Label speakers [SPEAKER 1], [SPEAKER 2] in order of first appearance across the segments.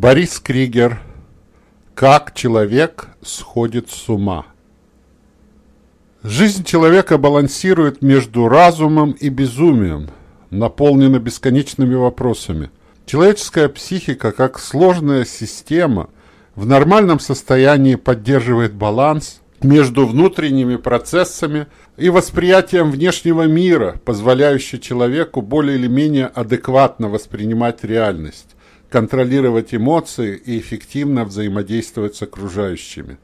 [SPEAKER 1] Борис Кригер. Как человек сходит с ума. Жизнь человека балансирует между разумом и безумием, наполнена бесконечными вопросами. Человеческая психика, как сложная система, в нормальном состоянии поддерживает баланс между внутренними процессами и восприятием внешнего мира, позволяющий человеку более или менее адекватно воспринимать реальность контролировать эмоции и эффективно взаимодействовать с окружающими.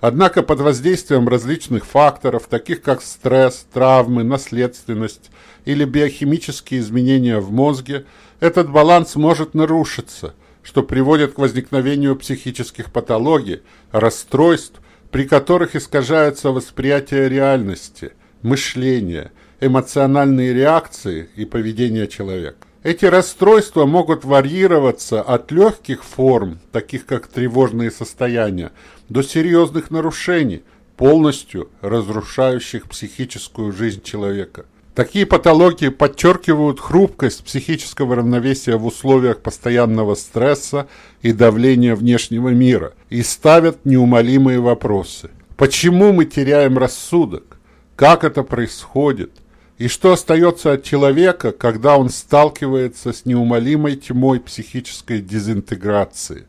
[SPEAKER 1] Однако под воздействием различных факторов, таких как стресс, травмы, наследственность или биохимические изменения в мозге, этот баланс может нарушиться, что приводит к возникновению психических патологий, расстройств, при которых искажается восприятие реальности, мышление, эмоциональные реакции и поведение человека. Эти расстройства могут варьироваться от легких форм, таких как тревожные состояния, до серьезных нарушений, полностью разрушающих психическую жизнь человека. Такие патологии подчеркивают хрупкость психического равновесия в условиях постоянного стресса и давления внешнего мира и ставят неумолимые вопросы. Почему мы теряем рассудок? Как это происходит? И что остается от человека, когда он сталкивается с неумолимой тьмой психической дезинтеграции?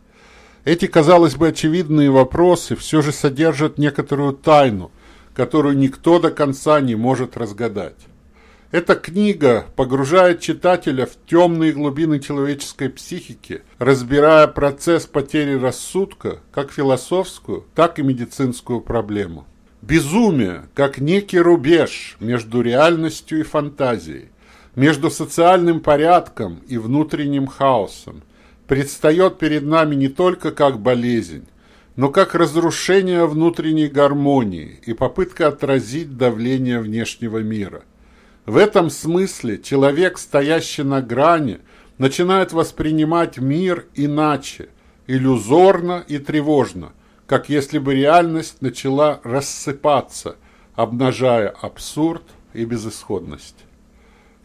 [SPEAKER 1] Эти, казалось бы, очевидные вопросы все же содержат некоторую тайну, которую никто до конца не может разгадать. Эта книга погружает читателя в темные глубины человеческой психики, разбирая процесс потери рассудка, как философскую, так и медицинскую проблему. Безумие, как некий рубеж между реальностью и фантазией, между социальным порядком и внутренним хаосом, предстает перед нами не только как болезнь, но как разрушение внутренней гармонии и попытка отразить давление внешнего мира. В этом смысле человек, стоящий на грани, начинает воспринимать мир иначе, иллюзорно и тревожно – как если бы реальность начала рассыпаться, обнажая абсурд и безысходность.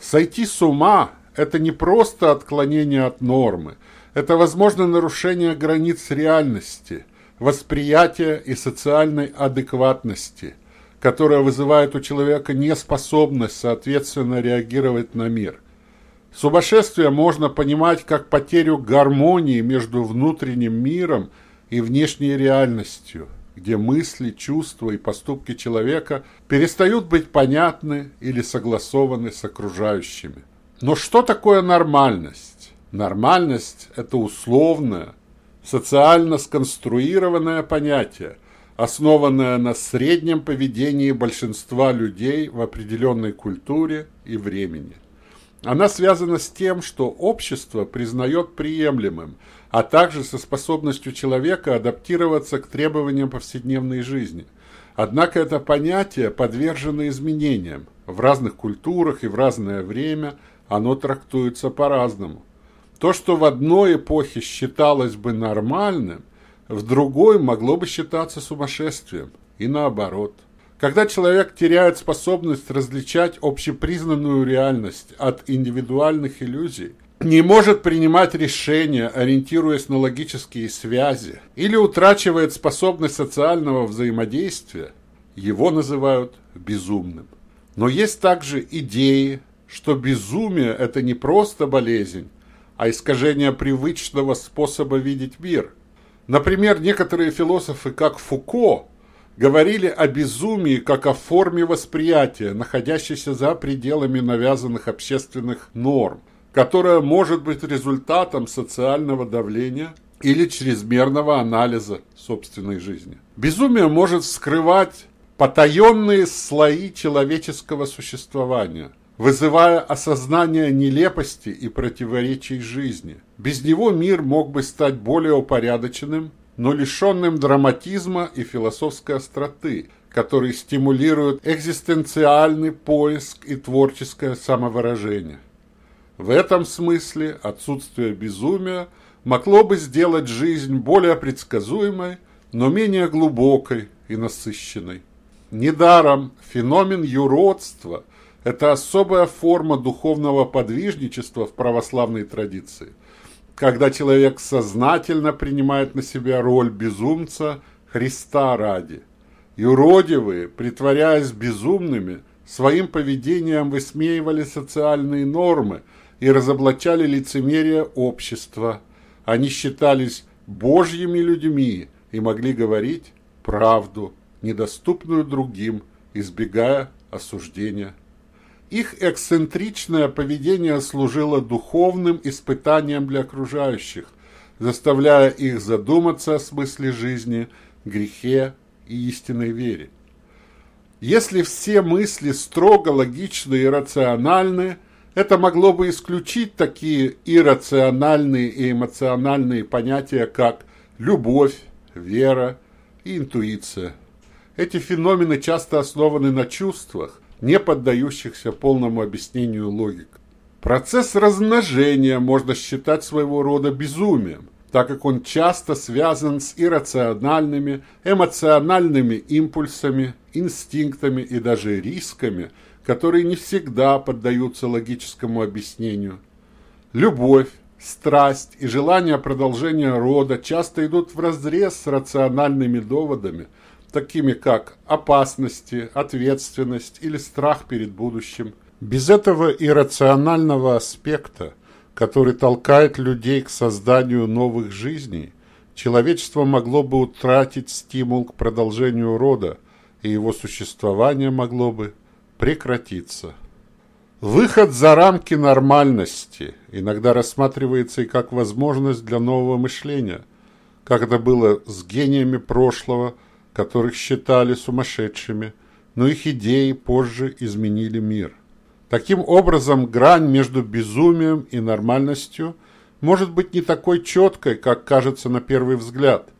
[SPEAKER 1] Сойти с ума – это не просто отклонение от нормы, это, возможно, нарушение границ реальности, восприятия и социальной адекватности, которая вызывает у человека неспособность соответственно реагировать на мир. Сумасшествие можно понимать как потерю гармонии между внутренним миром – и внешней реальностью, где мысли, чувства и поступки человека перестают быть понятны или согласованы с окружающими. Но что такое нормальность? Нормальность – это условное, социально сконструированное понятие, основанное на среднем поведении большинства людей в определенной культуре и времени. Она связана с тем, что общество признает приемлемым – а также со способностью человека адаптироваться к требованиям повседневной жизни. Однако это понятие подвержено изменениям. В разных культурах и в разное время оно трактуется по-разному. То, что в одной эпохе считалось бы нормальным, в другой могло бы считаться сумасшествием, и наоборот. Когда человек теряет способность различать общепризнанную реальность от индивидуальных иллюзий, не может принимать решения, ориентируясь на логические связи, или утрачивает способность социального взаимодействия, его называют безумным. Но есть также идеи, что безумие – это не просто болезнь, а искажение привычного способа видеть мир. Например, некоторые философы, как Фуко, говорили о безумии как о форме восприятия, находящейся за пределами навязанных общественных норм, которое может быть результатом социального давления или чрезмерного анализа собственной жизни. Безумие может скрывать потаенные слои человеческого существования, вызывая осознание нелепости и противоречий жизни. Без него мир мог бы стать более упорядоченным, но лишенным драматизма и философской остроты, которые стимулируют экзистенциальный поиск и творческое самовыражение. В этом смысле отсутствие безумия могло бы сделать жизнь более предсказуемой, но менее глубокой и насыщенной. Недаром феномен юродства – это особая форма духовного подвижничества в православной традиции. когда человек сознательно принимает на себя роль безумца Христа ради. Юродивые, притворяясь безумными, своим поведением высмеивали социальные нормы и разоблачали лицемерие общества. Они считались божьими людьми и могли говорить правду, недоступную другим, избегая осуждения. Их эксцентричное поведение служило духовным испытанием для окружающих, заставляя их задуматься о смысле жизни, грехе и истинной вере. Если все мысли строго логичны и рациональны, это могло бы исключить такие иррациональные и эмоциональные понятия, как любовь, вера и интуиция. Эти феномены часто основаны на чувствах, не поддающихся полному объяснению логик. Процесс размножения можно считать своего рода безумием, так как он часто связан с иррациональными, эмоциональными импульсами, инстинктами и даже рисками, которые не всегда поддаются логическому объяснению. Любовь, страсть и желание продолжения рода часто идут вразрез с рациональными доводами – такими как опасности, ответственность или страх перед будущим. Без этого иррационального аспекта, который толкает людей к созданию новых жизней, человечество могло бы утратить стимул к продолжению рода, и его существование могло бы прекратиться. Выход за рамки нормальности иногда рассматривается и как возможность для нового мышления, как это было с гениями прошлого – которых считали сумасшедшими, но их идеи позже изменили мир. Таким образом, грань между безумием и нормальностью может быть не такой четкой, как кажется на первый взгляд,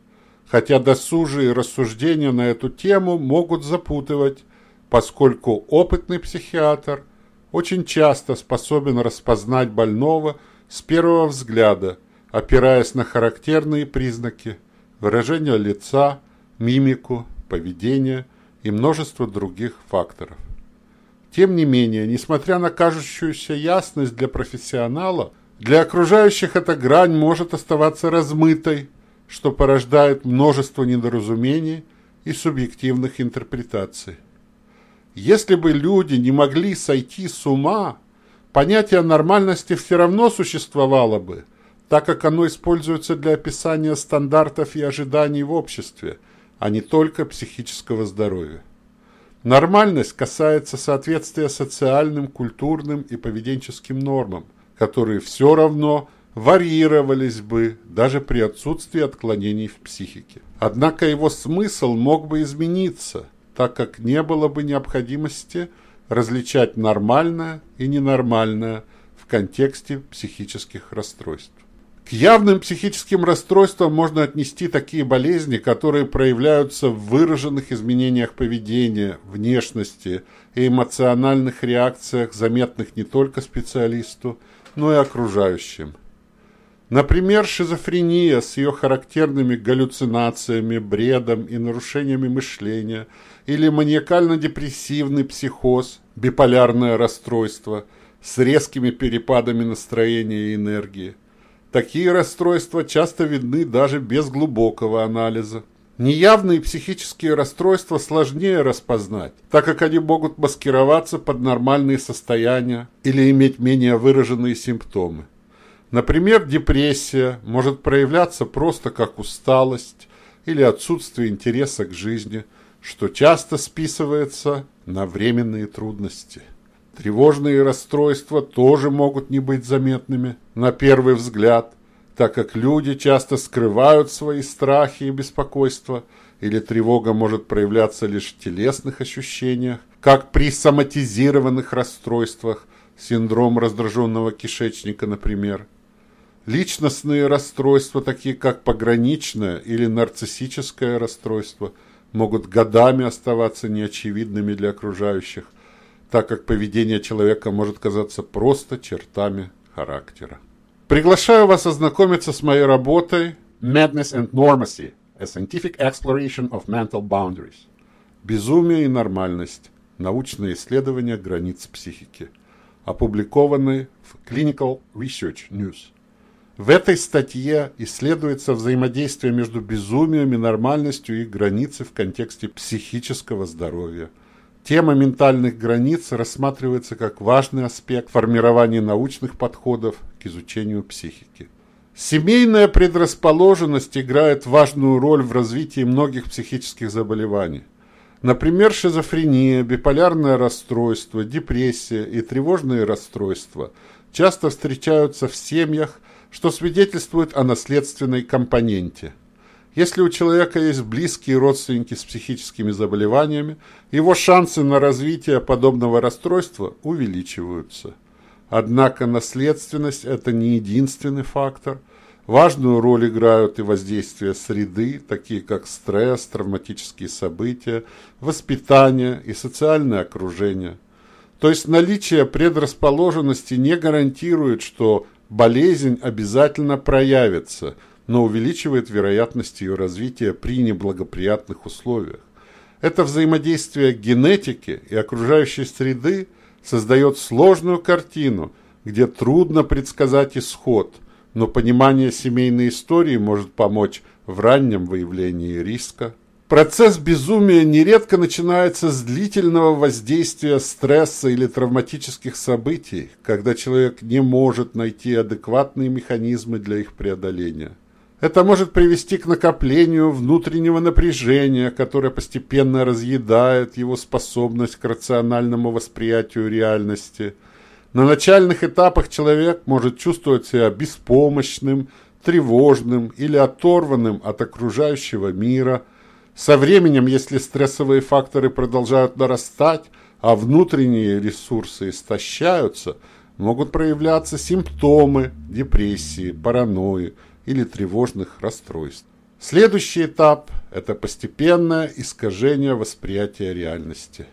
[SPEAKER 1] хотя досужие рассуждения на эту тему могут запутывать, поскольку опытный психиатр очень часто способен распознать больного с первого взгляда, опираясь на характерные признаки, выражение лица, мимику, поведение и множество других факторов. Тем не менее, несмотря на кажущуюся ясность для профессионала, для окружающих эта грань может оставаться размытой, что порождает множество недоразумений и субъективных интерпретаций. Если бы люди не могли сойти с ума, понятие нормальности все равно существовало бы, так как оно используется для описания стандартов и ожиданий в обществе – а не только психического здоровья. Нормальность касается соответствия социальным, культурным и поведенческим нормам, которые все равно варьировались бы даже при отсутствии отклонений в психике. Однако его смысл мог бы измениться, так как не было бы необходимости различать нормальное и ненормальное в контексте психических расстройств. К явным психическим расстройствам можно отнести такие болезни, которые проявляются в выраженных изменениях поведения, внешности и эмоциональных реакциях, заметных не только специалисту, но и окружающим. Например, шизофрения с ее характерными галлюцинациями, бредом и нарушениями мышления, или маниакально-депрессивный психоз, биполярное расстройство с резкими перепадами настроения и энергии. Такие расстройства часто видны даже без глубокого анализа. Неявные психические расстройства сложнее распознать, так как они могут маскироваться под нормальные состояния или иметь менее выраженные симптомы. Например, депрессия может проявляться просто как усталость или отсутствие интереса к жизни, что часто списывается на временные трудности. Тревожные расстройства тоже могут не быть заметными на первый взгляд, так как люди часто скрывают свои страхи и беспокойства, или тревога может проявляться лишь в телесных ощущениях, как при соматизированных расстройствах, синдром раздраженного кишечника, например. Личностные расстройства, такие как пограничное или нарциссическое расстройство, могут годами оставаться неочевидными для окружающих, так как поведение человека может казаться просто чертами характера. Приглашаю вас ознакомиться с моей работой Madness and Normacy – A Scientific Exploration of Mental Boundaries Безумие и нормальность. Научные исследования границ психики. Опубликованной в Clinical Research News. В этой статье исследуется взаимодействие между безумием и нормальностью и границы в контексте психического здоровья. Тема ментальных границ рассматривается как важный аспект формирования научных подходов к изучению психики. Семейная предрасположенность играет важную роль в развитии многих психических заболеваний. Например, шизофрения, биполярное расстройство, депрессия и тревожные расстройства часто встречаются в семьях, что свидетельствует о наследственной компоненте. Если у человека есть близкие родственники с психическими заболеваниями, его шансы на развитие подобного расстройства увеличиваются. Однако наследственность – это не единственный фактор. Важную роль играют и воздействия среды, такие как стресс, травматические события, воспитание и социальное окружение. То есть наличие предрасположенности не гарантирует, что болезнь обязательно проявится, но увеличивает вероятность ее развития при неблагоприятных условиях. Это взаимодействие генетики и окружающей среды создает сложную картину, где трудно предсказать исход, но понимание семейной истории может помочь в раннем выявлении риска. Процесс безумия нередко начинается с длительного воздействия стресса или травматических событий, когда человек не может найти адекватные механизмы для их преодоления. Это может привести к накоплению внутреннего напряжения, которое постепенно разъедает его способность к рациональному восприятию реальности. На начальных этапах человек может чувствовать себя беспомощным, тревожным или оторванным от окружающего мира – со временем, если стрессовые факторы продолжают нарастать, а внутренние ресурсы истощаются, могут проявляться симптомы депрессии, паранойи или тревожных расстройств. Следующий этап – это постепенное искажение восприятия реальности.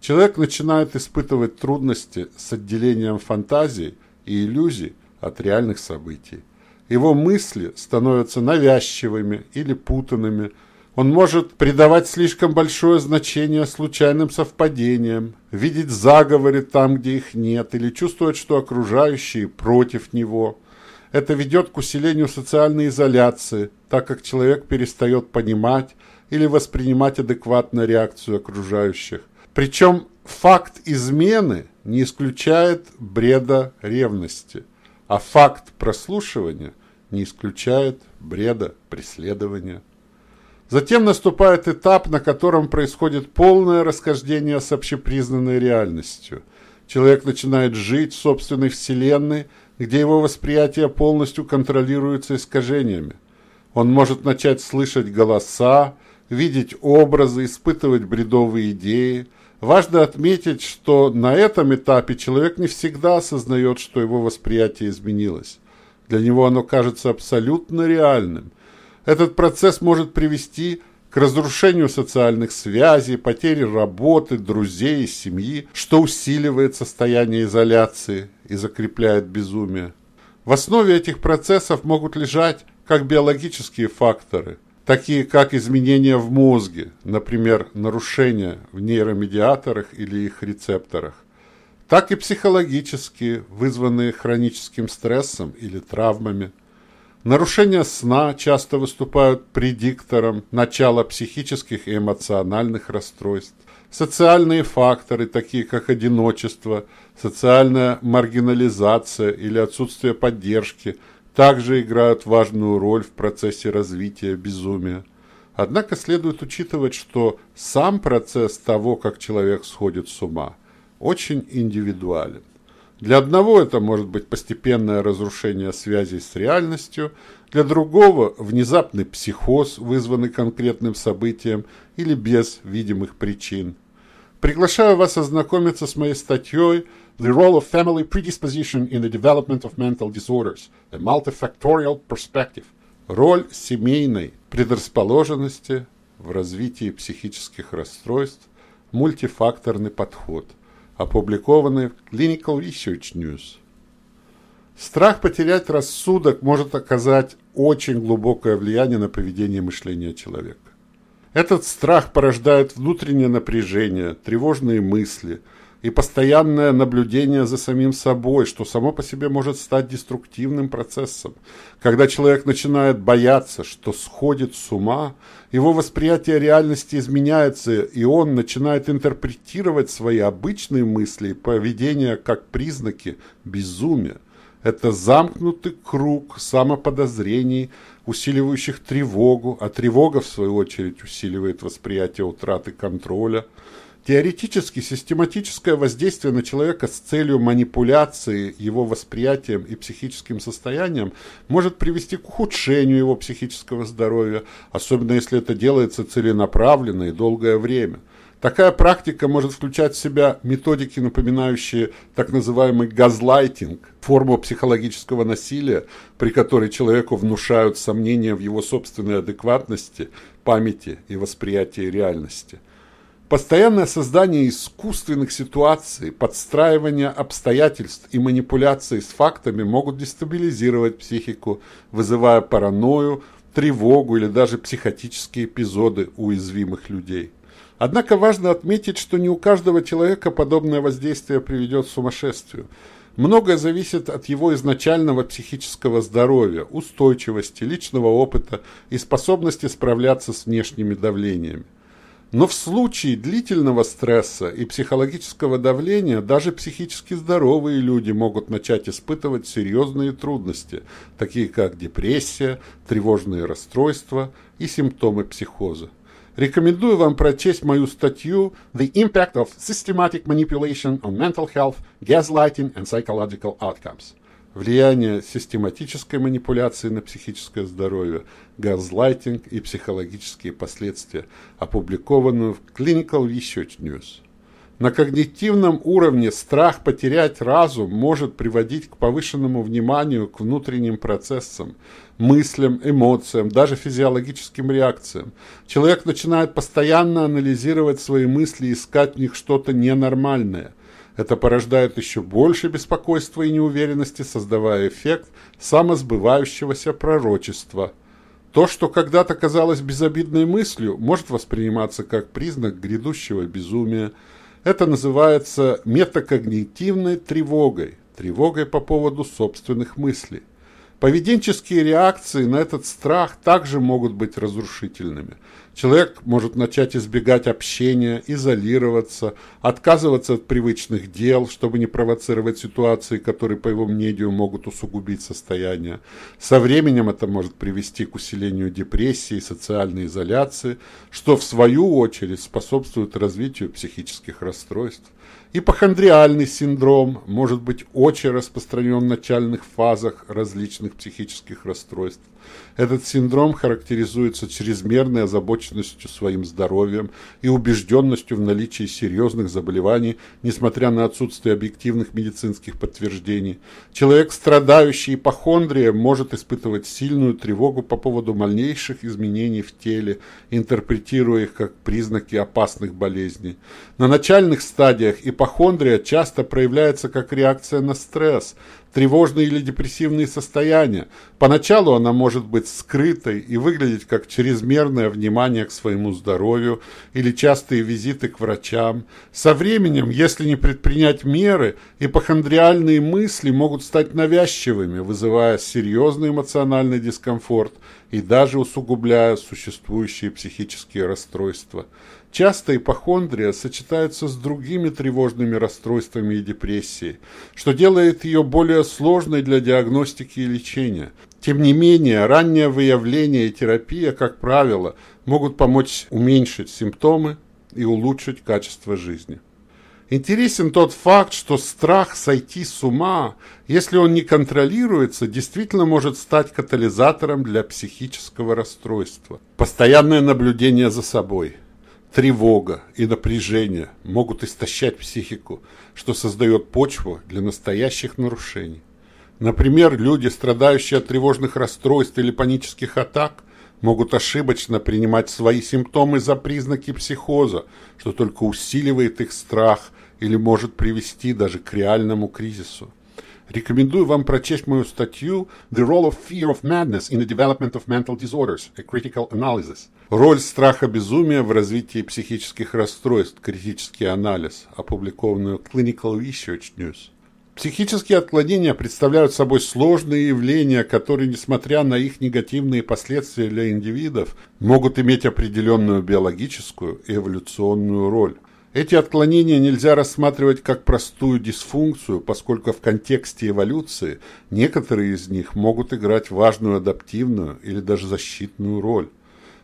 [SPEAKER 1] Человек начинает испытывать трудности с отделением фантазий и иллюзий от реальных событий. Его мысли становятся навязчивыми или путанными – он может придавать слишком большое значение случайным совпадениям, видеть заговоры там, где их нет, или чувствовать, что окружающие против него. Это ведет к усилению социальной изоляции, так как человек перестает понимать или воспринимать адекватно реакцию окружающих. Причем факт измены не исключает бреда ревности, а факт прослушивания не исключает бреда преследования. Затем наступает этап, на котором происходит полное расхождение с общепризнанной реальностью. Человек начинает жить в собственной вселенной, где его восприятие полностью контролируется искажениями. Он может начать слышать голоса, видеть образы, испытывать бредовые идеи. Важно отметить, что на этом этапе человек не всегда осознает, что его восприятие изменилось. Для него оно кажется абсолютно реальным. Этот процесс может привести к разрушению социальных связей, потере работы, друзей и семьи, что усиливает состояние изоляции и закрепляет безумие. В основе этих процессов могут лежать как биологические факторы, такие как изменения в мозге, например, нарушения в нейромедиаторах или их рецепторах, так и психологические, вызванные хроническим стрессом или травмами – Нарушения сна часто выступают предиктором начала психических и эмоциональных расстройств. Социальные факторы, такие как одиночество, социальная маргинализация или отсутствие поддержки, также играют важную роль в процессе развития безумия. Однако следует учитывать, что сам процесс того, как человек сходит с ума, очень индивидуален. Для одного это может быть постепенное разрушение связей с реальностью, для другого – внезапный психоз, вызванный конкретным событием или без видимых причин. Приглашаю вас ознакомиться с моей статьей The Role of Family Predisposition in the Development of Mental Disorders – A Multifactorial Perspective – Роль семейной предрасположенности в развитии психических расстройств – Мультифакторный подход – опубликованный в Clinical Research News. Страх потерять рассудок может оказать очень глубокое влияние на поведение и мышление человека. Этот страх порождает внутреннее напряжение, тревожные мысли и постоянное наблюдение за самим собой, что само по себе может стать деструктивным процессом. Когда человек начинает бояться, что сходит с ума, его восприятие реальности изменяется, и он начинает интерпретировать свои обычные мысли и поведение как признаки безумия. Это замкнутый круг самоподозрений, усиливающих тревогу, а тревога, в свою очередь, усиливает восприятие утраты контроля – Теоретически систематическое воздействие на человека с целью манипуляции его восприятием и психическим состоянием может привести к ухудшению его психического здоровья, особенно если это делается целенаправленно и долгое время. Такая практика может включать в себя методики, напоминающие так называемый газлайтинг, форму психологического насилия, при которой человеку внушают сомнения в его собственной адекватности, памяти и восприятии реальности. Постоянное создание искусственных ситуаций, подстраивание обстоятельств и манипуляции с фактами могут дестабилизировать психику, вызывая паранойю, тревогу или даже психотические эпизоды уязвимых людей. Однако важно отметить, что не у каждого человека подобное воздействие приведет к сумасшествию. Многое зависит от его изначального психического здоровья, устойчивости, личного опыта и способности справляться с внешними давлениями. Но в случае длительного стресса и психологического давления даже психически здоровые люди могут начать испытывать серьезные трудности, такие как депрессия, тревожные расстройства и симптомы психоза. Рекомендую вам прочесть мою статью «The Impact of Systematic Manipulation on Mental Health, Gaslighting and Psychological Outcomes» влияние систематической манипуляции на психическое здоровье, газлайтинг и психологические последствия, опубликованную в Clinical Research News. На когнитивном уровне страх потерять разум может приводить к повышенному вниманию к внутренним процессам, мыслям, эмоциям, даже физиологическим реакциям. Человек начинает постоянно анализировать свои мысли и искать в них что-то ненормальное – это порождает еще больше беспокойства и неуверенности, создавая эффект самосбывающегося пророчества. То, что когда-то казалось безобидной мыслью, может восприниматься как признак грядущего безумия. Это называется метакогнитивной тревогой, тревогой по поводу собственных мыслей. Поведенческие реакции на этот страх также могут быть разрушительными. Человек может начать избегать общения, изолироваться, отказываться от привычных дел, чтобы не провоцировать ситуации, которые, по его мнению, могут усугубить состояние. Со временем это может привести к усилению депрессии социальной изоляции, что в свою очередь способствует развитию психических расстройств. Ипохондриальный синдром может быть очень распространен в начальных фазах различных психических расстройств. Этот синдром характеризуется чрезмерной озабоченностью своим здоровьем и убежденностью в наличии серьезных заболеваний, несмотря на отсутствие объективных медицинских подтверждений. Человек, страдающий ипохондрией, может испытывать сильную тревогу по поводу малейших изменений в теле, интерпретируя их как признаки опасных болезней. На начальных стадиях ипохондрия часто проявляется как реакция на стресс, тревожные или депрессивные состояния. Поначалу она может быть скрытой и выглядеть как чрезмерное внимание к своему здоровью или частые визиты к врачам. Со временем, если не предпринять меры, ипохондриальные мысли могут стать навязчивыми, вызывая серьезный эмоциональный дискомфорт и даже усугубляя существующие психические расстройства. Часто ипохондрия сочетается с другими тревожными расстройствами и депрессией, что делает ее более сложной для диагностики и лечения. Тем не менее, раннее выявление и терапия, как правило, могут помочь уменьшить симптомы и улучшить качество жизни. Интересен тот факт, что страх сойти с ума, если он не контролируется, действительно может стать катализатором для психического расстройства. Постоянное наблюдение за собой – тревога и напряжение могут истощать психику, что создает почву для настоящих нарушений. Например, люди, страдающие от тревожных расстройств или панических атак, могут ошибочно принимать свои симптомы за признаки психоза, что только усиливает их страх или может привести даже к реальному кризису. Рекомендую вам прочесть мою статью «The Role of Fear of Madness in the Development of Mental Disorders. A Critical Analysis». Роль страха безумия в развитии психических расстройств. Критический анализ, опубликованную Clinical Research News. Психические отклонения представляют собой сложные явления, которые, несмотря на их негативные последствия для индивидов, могут иметь определенную биологическую и эволюционную роль. Эти отклонения нельзя рассматривать как простую дисфункцию, поскольку в контексте эволюции некоторые из них могут играть важную адаптивную или даже защитную роль.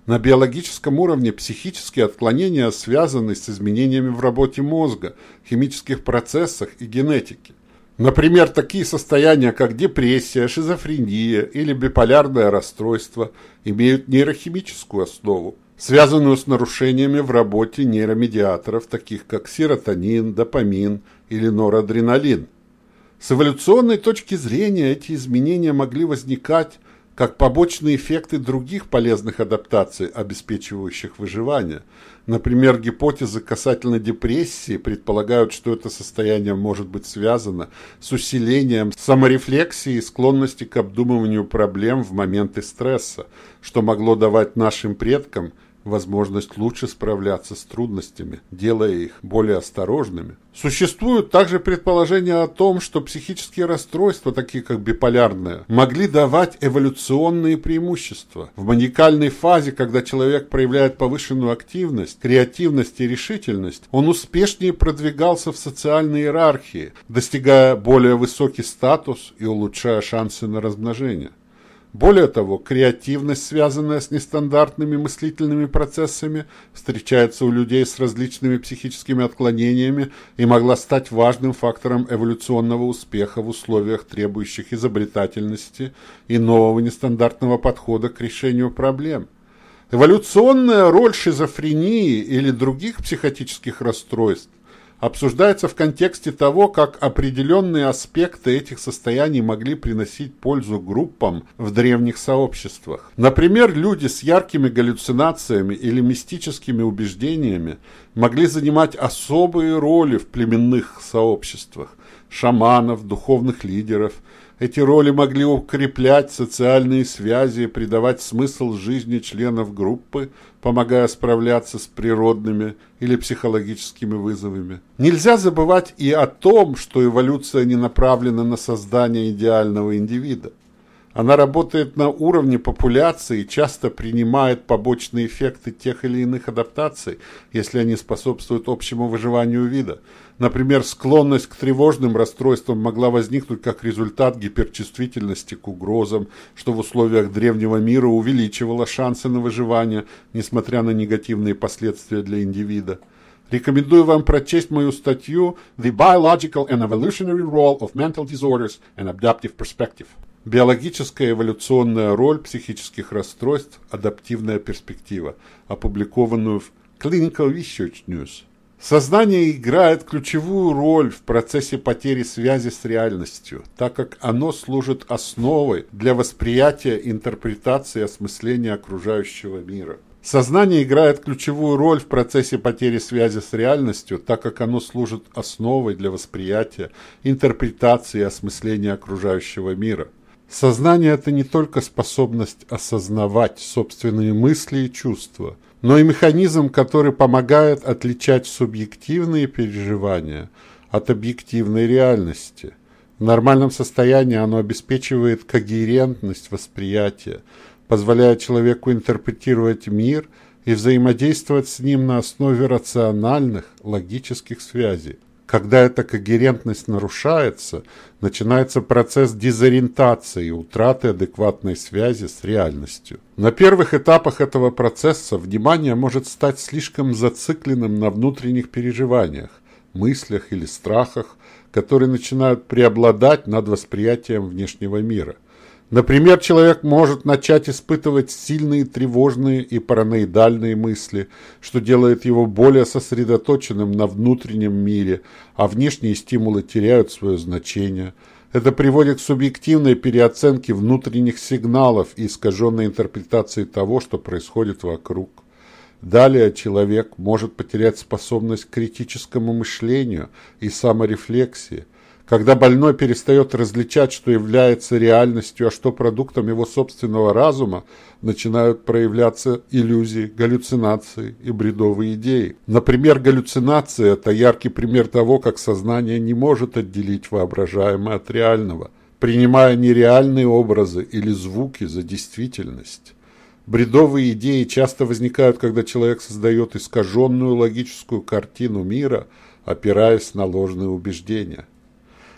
[SPEAKER 1] На биологическом уровне психические отклонения связаны с изменениями в работе мозга, химических процессах и генетике. Например, такие состояния, как депрессия, шизофрения или биполярное расстройство, имеют нейрохимическую основу, связанную с нарушениями в работе нейромедиаторов, таких как серотонин, допамин или норадреналин. С эволюционной точки зрения эти изменения могли возникать как побочные эффекты других полезных адаптаций, обеспечивающих выживание. Например, гипотезы касательно депрессии предполагают, что это состояние может быть связано с усилением саморефлексии и склонности к обдумыванию проблем в моменты стресса, что могло давать нашим предкам возможность лучше справляться с трудностями, делая их более осторожными. Существуют также предположения о том, что психические расстройства, такие как биполярное, могли давать эволюционные преимущества. В маникальной фазе, когда человек проявляет повышенную активность, креативность и решительность, он успешнее продвигался в социальной иерархии, достигая более высокий статус и улучшая шансы на размножение. Более того, креативность, связанная с нестандартными мыслительными процессами, встречается у людей с различными психическими отклонениями и могла стать важным фактором эволюционного успеха в условиях, требующих изобретательности и нового нестандартного подхода к решению проблем. Эволюционная роль шизофрении или других психотических расстройств обсуждается в контексте того, как определенные аспекты этих состояний могли приносить пользу группам в древних сообществах. Например, люди с яркими галлюцинациями или мистическими убеждениями могли занимать особые роли в племенных сообществах – шаманов, духовных лидеров – эти роли могли укреплять социальные связи и придавать смысл жизни членов группы, помогая справляться с природными или психологическими вызовами. Нельзя забывать и о том, что эволюция не направлена на создание идеального индивида. Она работает на уровне популяции и часто принимает побочные эффекты тех или иных адаптаций, если они способствуют общему выживанию вида. Например, склонность к тревожным расстройствам могла возникнуть как результат гиперчувствительности к угрозам, что в условиях древнего мира увеличивало шансы на выживание, несмотря на негативные последствия для индивида. Рекомендую вам прочесть мою статью «The Biological and Evolutionary Role of Mental Disorders and Adaptive Perspective». Биологическая эволюционная роль психических расстройств «Адаптивная перспектива», опубликованную в Clinical Research News. Сознание играет ключевую роль в процессе потери связи с реальностью, так как оно служит основой для восприятия, интерпретации и осмысления окружающего мира. Сознание играет ключевую роль в процессе потери связи с реальностью, так как оно служит основой для восприятия, интерпретации и осмысления окружающего мира. Сознание – это не только способность осознавать собственные мысли и чувства, но и механизм, который помогает отличать субъективные переживания от объективной реальности. В нормальном состоянии оно обеспечивает когерентность восприятия, позволяя человеку интерпретировать мир и взаимодействовать с ним на основе рациональных, логических связей. Когда эта когерентность нарушается, начинается процесс дезориентации и утраты адекватной связи с реальностью. На первых этапах этого процесса внимание может стать слишком зацикленным на внутренних переживаниях, мыслях или страхах, которые начинают преобладать над восприятием внешнего мира – Например, человек может начать испытывать сильные тревожные и параноидальные мысли, что делает его более сосредоточенным на внутреннем мире, а внешние стимулы теряют свое значение. Это приводит к субъективной переоценке внутренних сигналов и искаженной интерпретации того, что происходит вокруг. Далее человек может потерять способность к критическому мышлению и саморефлексии, Когда больной перестает различать, что является реальностью, а что продуктом его собственного разума, начинают проявляться иллюзии, галлюцинации и бредовые идеи. Например, галлюцинации – это яркий пример того, как сознание не может отделить воображаемое от реального, принимая нереальные образы или звуки за действительность. Бредовые идеи часто возникают, когда человек создает искаженную логическую картину мира, опираясь на ложные убеждения.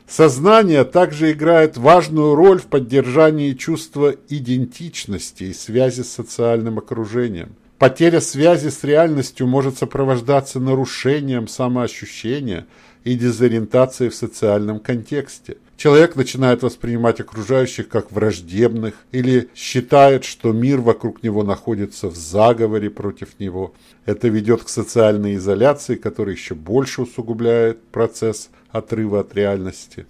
[SPEAKER 1] Сознание также играет важную роль в поддержании чувства идентичности и связи с социальным окружением. Потеря связи с реальностью может сопровождаться нарушением самоощущения и дезориентацией в социальном контексте. Человек начинает воспринимать окружающих как враждебных или считает, что мир вокруг него находится в заговоре против него. Это ведет к социальной изоляции, которая еще больше усугубляет процесс отрыва от реальности.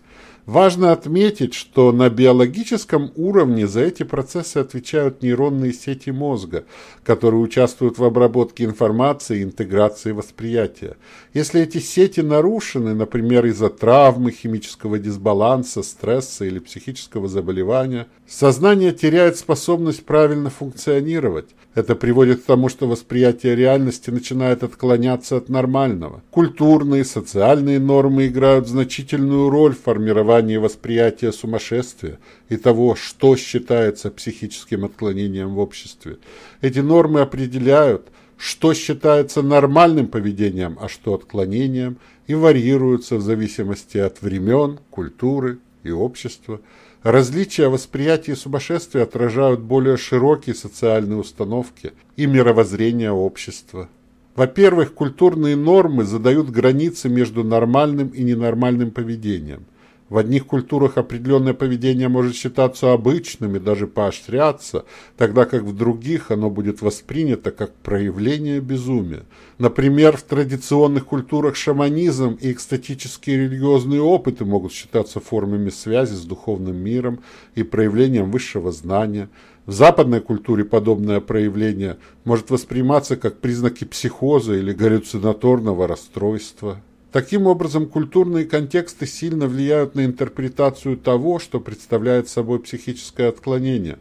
[SPEAKER 1] Важно отметить, что на биологическом уровне за эти процессы отвечают нейронные сети мозга, которые участвуют в обработке информации и интеграции восприятия. Если эти сети нарушены, например, из-за травмы, химического дисбаланса, стресса или психического заболевания, сознание теряет способность правильно функционировать. Это приводит к тому, что восприятие реальности начинает отклоняться от нормального. Культурные, социальные нормы играют значительную роль в формировании восприятия сумасшествия и того, что считается психическим отклонением в обществе. Эти нормы определяют, что считается нормальным поведением, а что отклонением, и варьируются в зависимости от времен, культуры и общества. Различия восприятия сумасшествия отражают более широкие социальные установки и мировоззрение общества. Во-первых, культурные нормы задают границы между нормальным и ненормальным поведением. В одних культурах определенное поведение может считаться обычным и даже поощряться, тогда как в других оно будет воспринято как проявление безумия. Например, в традиционных культурах шаманизм и экстатические религиозные опыты могут считаться формами связи с духовным миром и проявлением высшего знания. В западной культуре подобное проявление может восприниматься как признаки психоза или галлюцинаторного расстройства. Таким образом, культурные контексты сильно влияют на интерпретацию того, что представляет собой психическое отклонение.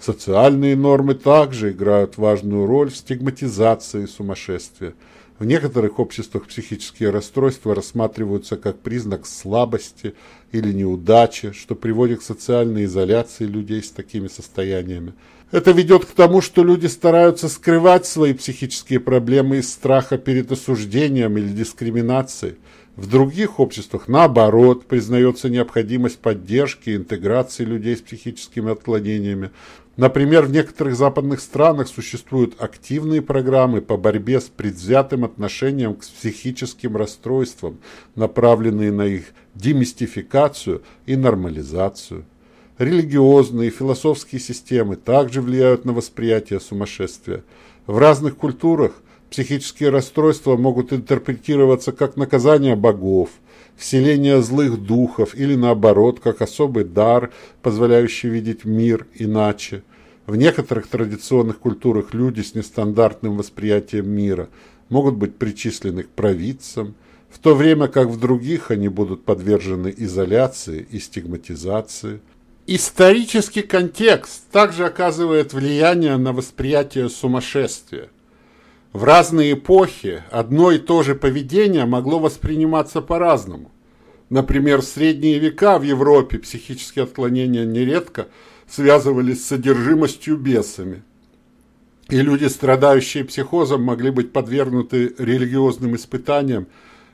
[SPEAKER 1] Социальные нормы также играют важную роль в стигматизации сумасшествия. В некоторых обществах психические расстройства рассматриваются как признак слабости или неудачи, что приводит к социальной изоляции людей с такими состояниями. Это ведет к тому, что люди стараются скрывать свои психические проблемы из страха перед осуждением или дискриминацией. В других обществах, наоборот, признается необходимость поддержки и интеграции людей с психическими отклонениями. Например, в некоторых западных странах существуют активные программы по борьбе с предвзятым отношением к психическим расстройствам, направленные на их демистификацию и нормализацию. Религиозные и философские системы также влияют на восприятие сумасшествия. В разных культурах психические расстройства могут интерпретироваться как наказание богов, вселение злых духов или наоборот, как особый дар, позволяющий видеть мир иначе. В некоторых традиционных культурах люди с нестандартным восприятием мира могут быть причислены к провидцам, в то время как в других они будут подвержены изоляции и стигматизации. Исторический контекст также оказывает влияние на восприятие сумасшествия. В разные эпохи одно и то же поведение могло восприниматься по-разному. Например, в средние века в Европе психические отклонения нередко связывались с содержимостью бесами. И люди, страдающие психозом, могли быть подвергнуты религиозным испытаниям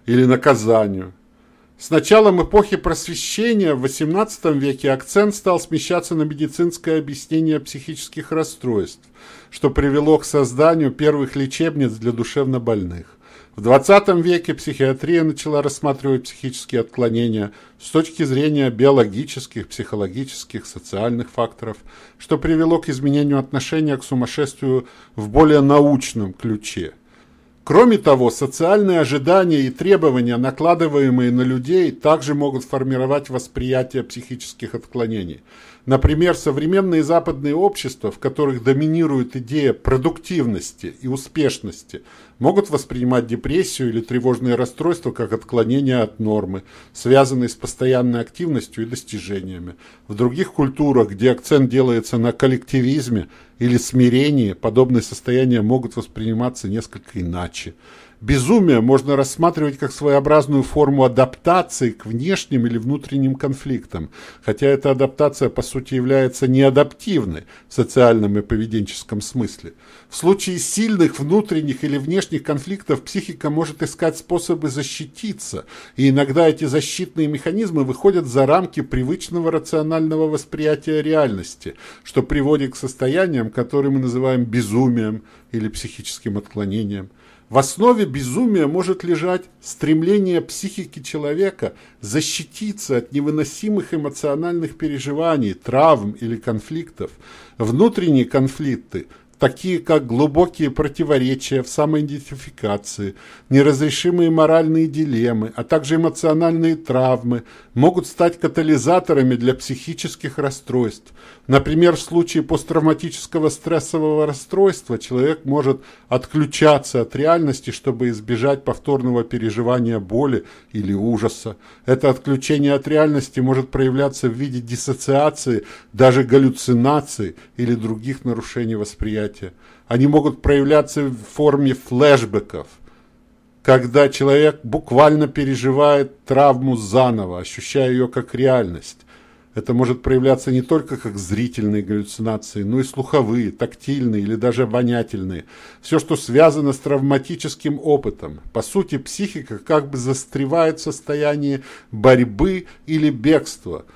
[SPEAKER 1] или наказанию – с началом эпохи просвещения в XVIII веке акцент стал смещаться на медицинское объяснение психических расстройств, что привело к созданию первых лечебниц для душевнобольных. В XX веке психиатрия начала рассматривать психические отклонения с точки зрения биологических, психологических, социальных факторов, что привело к изменению отношения к сумасшествию в более научном ключе – Кроме того, социальные ожидания и требования, накладываемые на людей, также могут формировать восприятие психических отклонений. Например, современные западные общества, в которых доминирует идея продуктивности и успешности, могут воспринимать депрессию или тревожные расстройства как отклонение от нормы, связанные с постоянной активностью и достижениями. В других культурах, где акцент делается на коллективизме или смирении, подобные состояния могут восприниматься несколько иначе. Безумие можно рассматривать как своеобразную форму адаптации к внешним или внутренним конфликтам, хотя эта адаптация по сути является неадаптивной в социальном и поведенческом смысле. В случае сильных внутренних или внешних конфликтов психика может искать способы защититься, и иногда эти защитные механизмы выходят за рамки привычного рационального восприятия реальности, что приводит к состояниям, которые мы называем безумием или психическим отклонением. В основе безумия может лежать стремление психики человека защититься от невыносимых эмоциональных переживаний, травм или конфликтов. Внутренние конфликты – такие как глубокие противоречия в самоидентификации, неразрешимые моральные дилеммы, а также эмоциональные травмы, могут стать катализаторами для психических расстройств. Например, в случае посттравматического стрессового расстройства человек может отключаться от реальности, чтобы избежать повторного переживания боли или ужаса. Это отключение от реальности может проявляться в виде диссоциации, даже галлюцинаций или других нарушений восприятия. Они могут проявляться в форме флешбеков – когда человек буквально переживает травму заново, ощущая ее как реальность. Это может проявляться не только как зрительные галлюцинации, но и слуховые, тактильные или даже обонятельные. Все, что связано с травматическим опытом. По сути, психика как бы застревает в состоянии борьбы или бегства.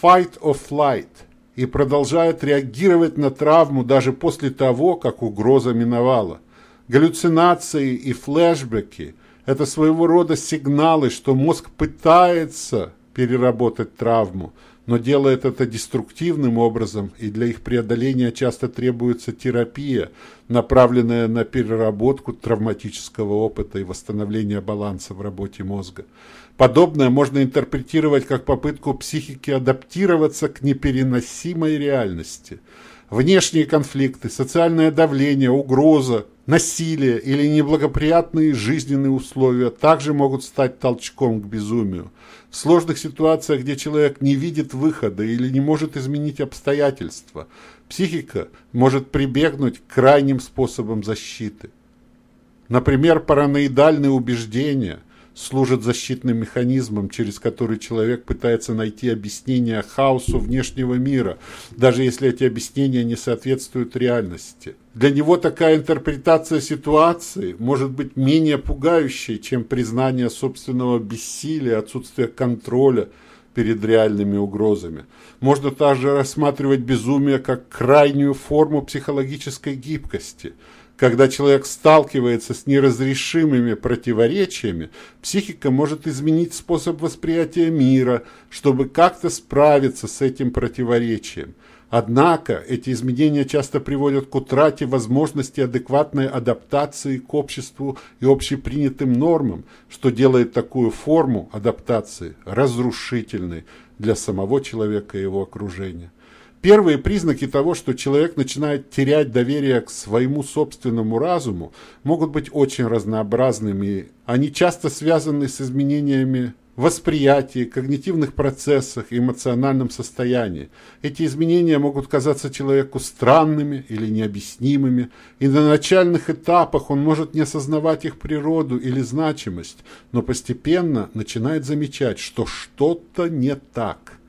[SPEAKER 1] Fight or flight. И продолжает реагировать на травму даже после того, как угроза миновала. Галлюцинации и флешбеки – это своего рода сигналы, что мозг пытается переработать травму, но делает это деструктивным образом, и для их преодоления часто требуется терапия, направленная на переработку травматического опыта и восстановление баланса в работе мозга. Подобное можно интерпретировать как попытку психики адаптироваться к непереносимой реальности – Внешние конфликты, социальное давление, угроза, насилие или неблагоприятные жизненные условия также могут стать толчком к безумию. В сложных ситуациях, где человек не видит выхода или не может изменить обстоятельства, психика может прибегнуть к крайним способам защиты. Например, параноидальные убеждения – служат защитным механизмом, через который человек пытается найти объяснение хаосу внешнего мира, даже если эти объяснения не соответствуют реальности. Для него такая интерпретация ситуации может быть менее пугающей, чем признание собственного бессилия, отсутствие контроля перед реальными угрозами. Можно также рассматривать безумие как крайнюю форму психологической гибкости – когда человек сталкивается с неразрешимыми противоречиями, психика может изменить способ восприятия мира, чтобы как-то справиться с этим противоречием. Однако эти изменения часто приводят к утрате возможности адекватной адаптации к обществу и общепринятым нормам, что делает такую форму адаптации разрушительной для самого человека и его окружения. Первые признаки того, что человек начинает терять доверие к своему собственному разуму, могут быть очень разнообразными. Они часто связаны с изменениями восприятии, когнитивных процессах эмоциональном состоянии. Эти изменения могут казаться человеку странными или необъяснимыми, и на начальных этапах он может не осознавать их природу или значимость, но постепенно начинает замечать, что что-то не так.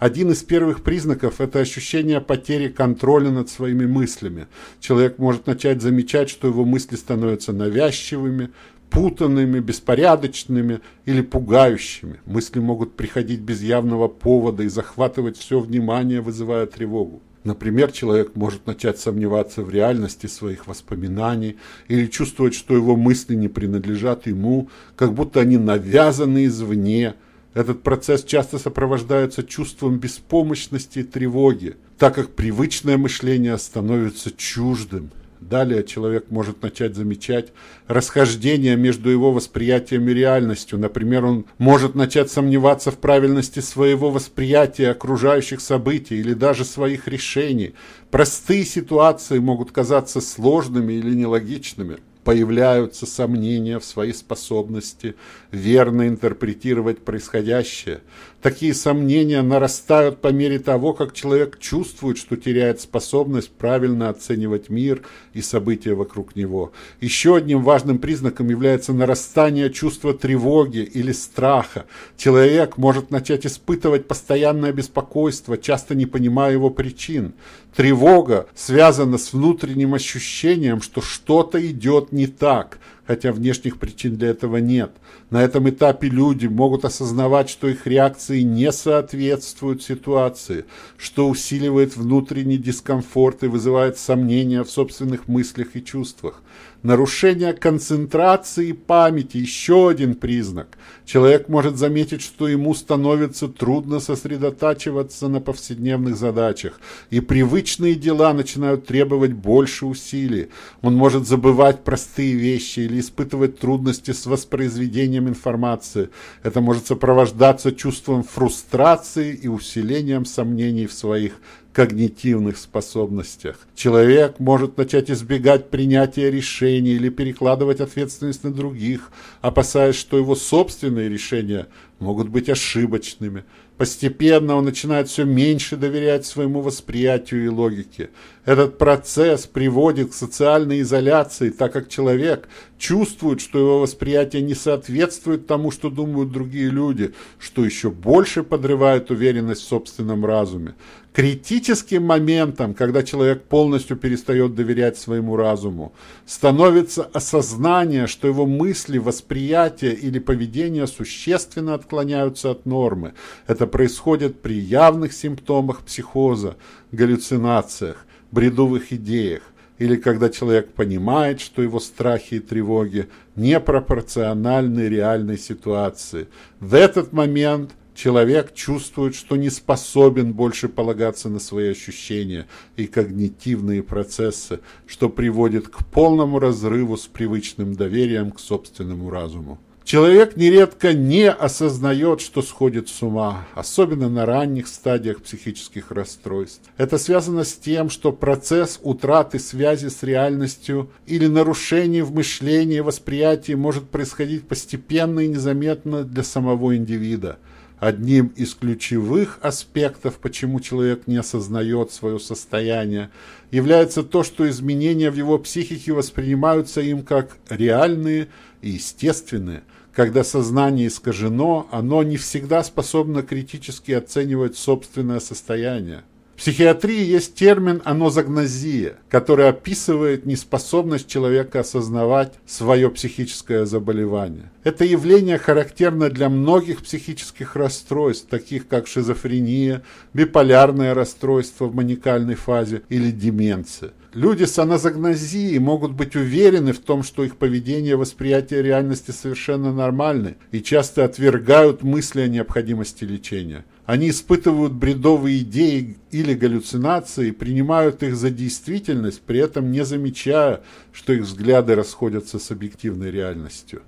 [SPEAKER 1] Один из первых признаков – это ощущение потери контроля над своими мыслями. Человек может начать замечать, что его мысли становятся навязчивыми, путанными, беспорядочными или пугающими. Мысли могут приходить без явного повода и захватывать все внимание, вызывая тревогу. Например, человек может начать сомневаться в реальности своих воспоминаний или чувствовать, что его мысли не принадлежат ему, как будто они навязаны извне – этот процесс часто сопровождается чувством беспомощности и тревоги, так как привычное мышление становится чуждым. Далее человек может начать замечать расхождение между его восприятием и реальностью. Например, он может начать сомневаться в правильности своего восприятия окружающих событий или даже своих решений. Простые ситуации могут казаться сложными или нелогичными появляются сомнения в своей способности верно интерпретировать происходящее. Такие сомнения нарастают по мере того, как человек чувствует, что теряет способность правильно оценивать мир и события вокруг него. Еще одним важным признаком является нарастание чувства тревоги или страха. Человек может начать испытывать постоянное беспокойство, часто не понимая его причин. Тревога связана с внутренним ощущением, что что-то идет не так – хотя внешних причин для этого нет. На этом этапе люди могут осознавать, что их реакции не соответствуют ситуации, что усиливает внутренний дискомфорт и вызывает сомнения в собственных мыслях и чувствах. Нарушение концентрации памяти – еще один признак. Человек может заметить, что ему становится трудно сосредотачиваться на повседневных задачах, и привычные дела начинают требовать больше усилий. Он может забывать простые вещи или испытывать трудности с воспроизведением информации. Это может сопровождаться чувством фрустрации и усилением сомнений в своих когнитивных способностях. Человек может начать избегать принятия решений или перекладывать ответственность на других, опасаясь, что его собственные решения могут быть ошибочными. Постепенно он начинает все меньше доверять своему восприятию и логике. Этот процесс приводит к социальной изоляции, так как человек чувствует, что его восприятие не соответствует тому, что думают другие люди, что еще больше подрывает уверенность в собственном разуме. Критическим моментом, когда человек полностью перестает доверять своему разуму, становится осознание, что его мысли, восприятие или поведение существенно отклоняются от нормы. Это происходит при явных симптомах психоза, галлюцинациях, бредовых идеях, или когда человек понимает, что его страхи и тревоги непропорциональны реальной ситуации. В этот момент человек чувствует, что не способен больше полагаться на свои ощущения и когнитивные процессы, что приводит к полному разрыву с привычным доверием к собственному разуму. Человек нередко не осознает, что сходит с ума, особенно на ранних стадиях психических расстройств. Это связано с тем, что процесс утраты связи с реальностью или нарушение в мышлении восприятии может происходить постепенно и незаметно для самого индивида – Одним из ключевых аспектов, почему человек не осознает свое состояние, является то, что изменения в его психике воспринимаются им как реальные и естественные. Когда сознание искажено, оно не всегда способно критически оценивать собственное состояние психиатрии есть термин анозагнозия, который описывает неспособность человека осознавать свое психическое заболевание. Это явление характерно для многих психических расстройств, таких как шизофрения, биполярное расстройство в маникальной фазе или деменция. Люди с аназагнозией могут быть уверены в том, что их поведение и восприятие реальности совершенно нормальны и часто отвергают мысли о необходимости лечения. Они испытывают бредовые идеи или галлюцинации, принимают их за действительность, при этом не замечая, что их взгляды расходятся с объективной реальностью.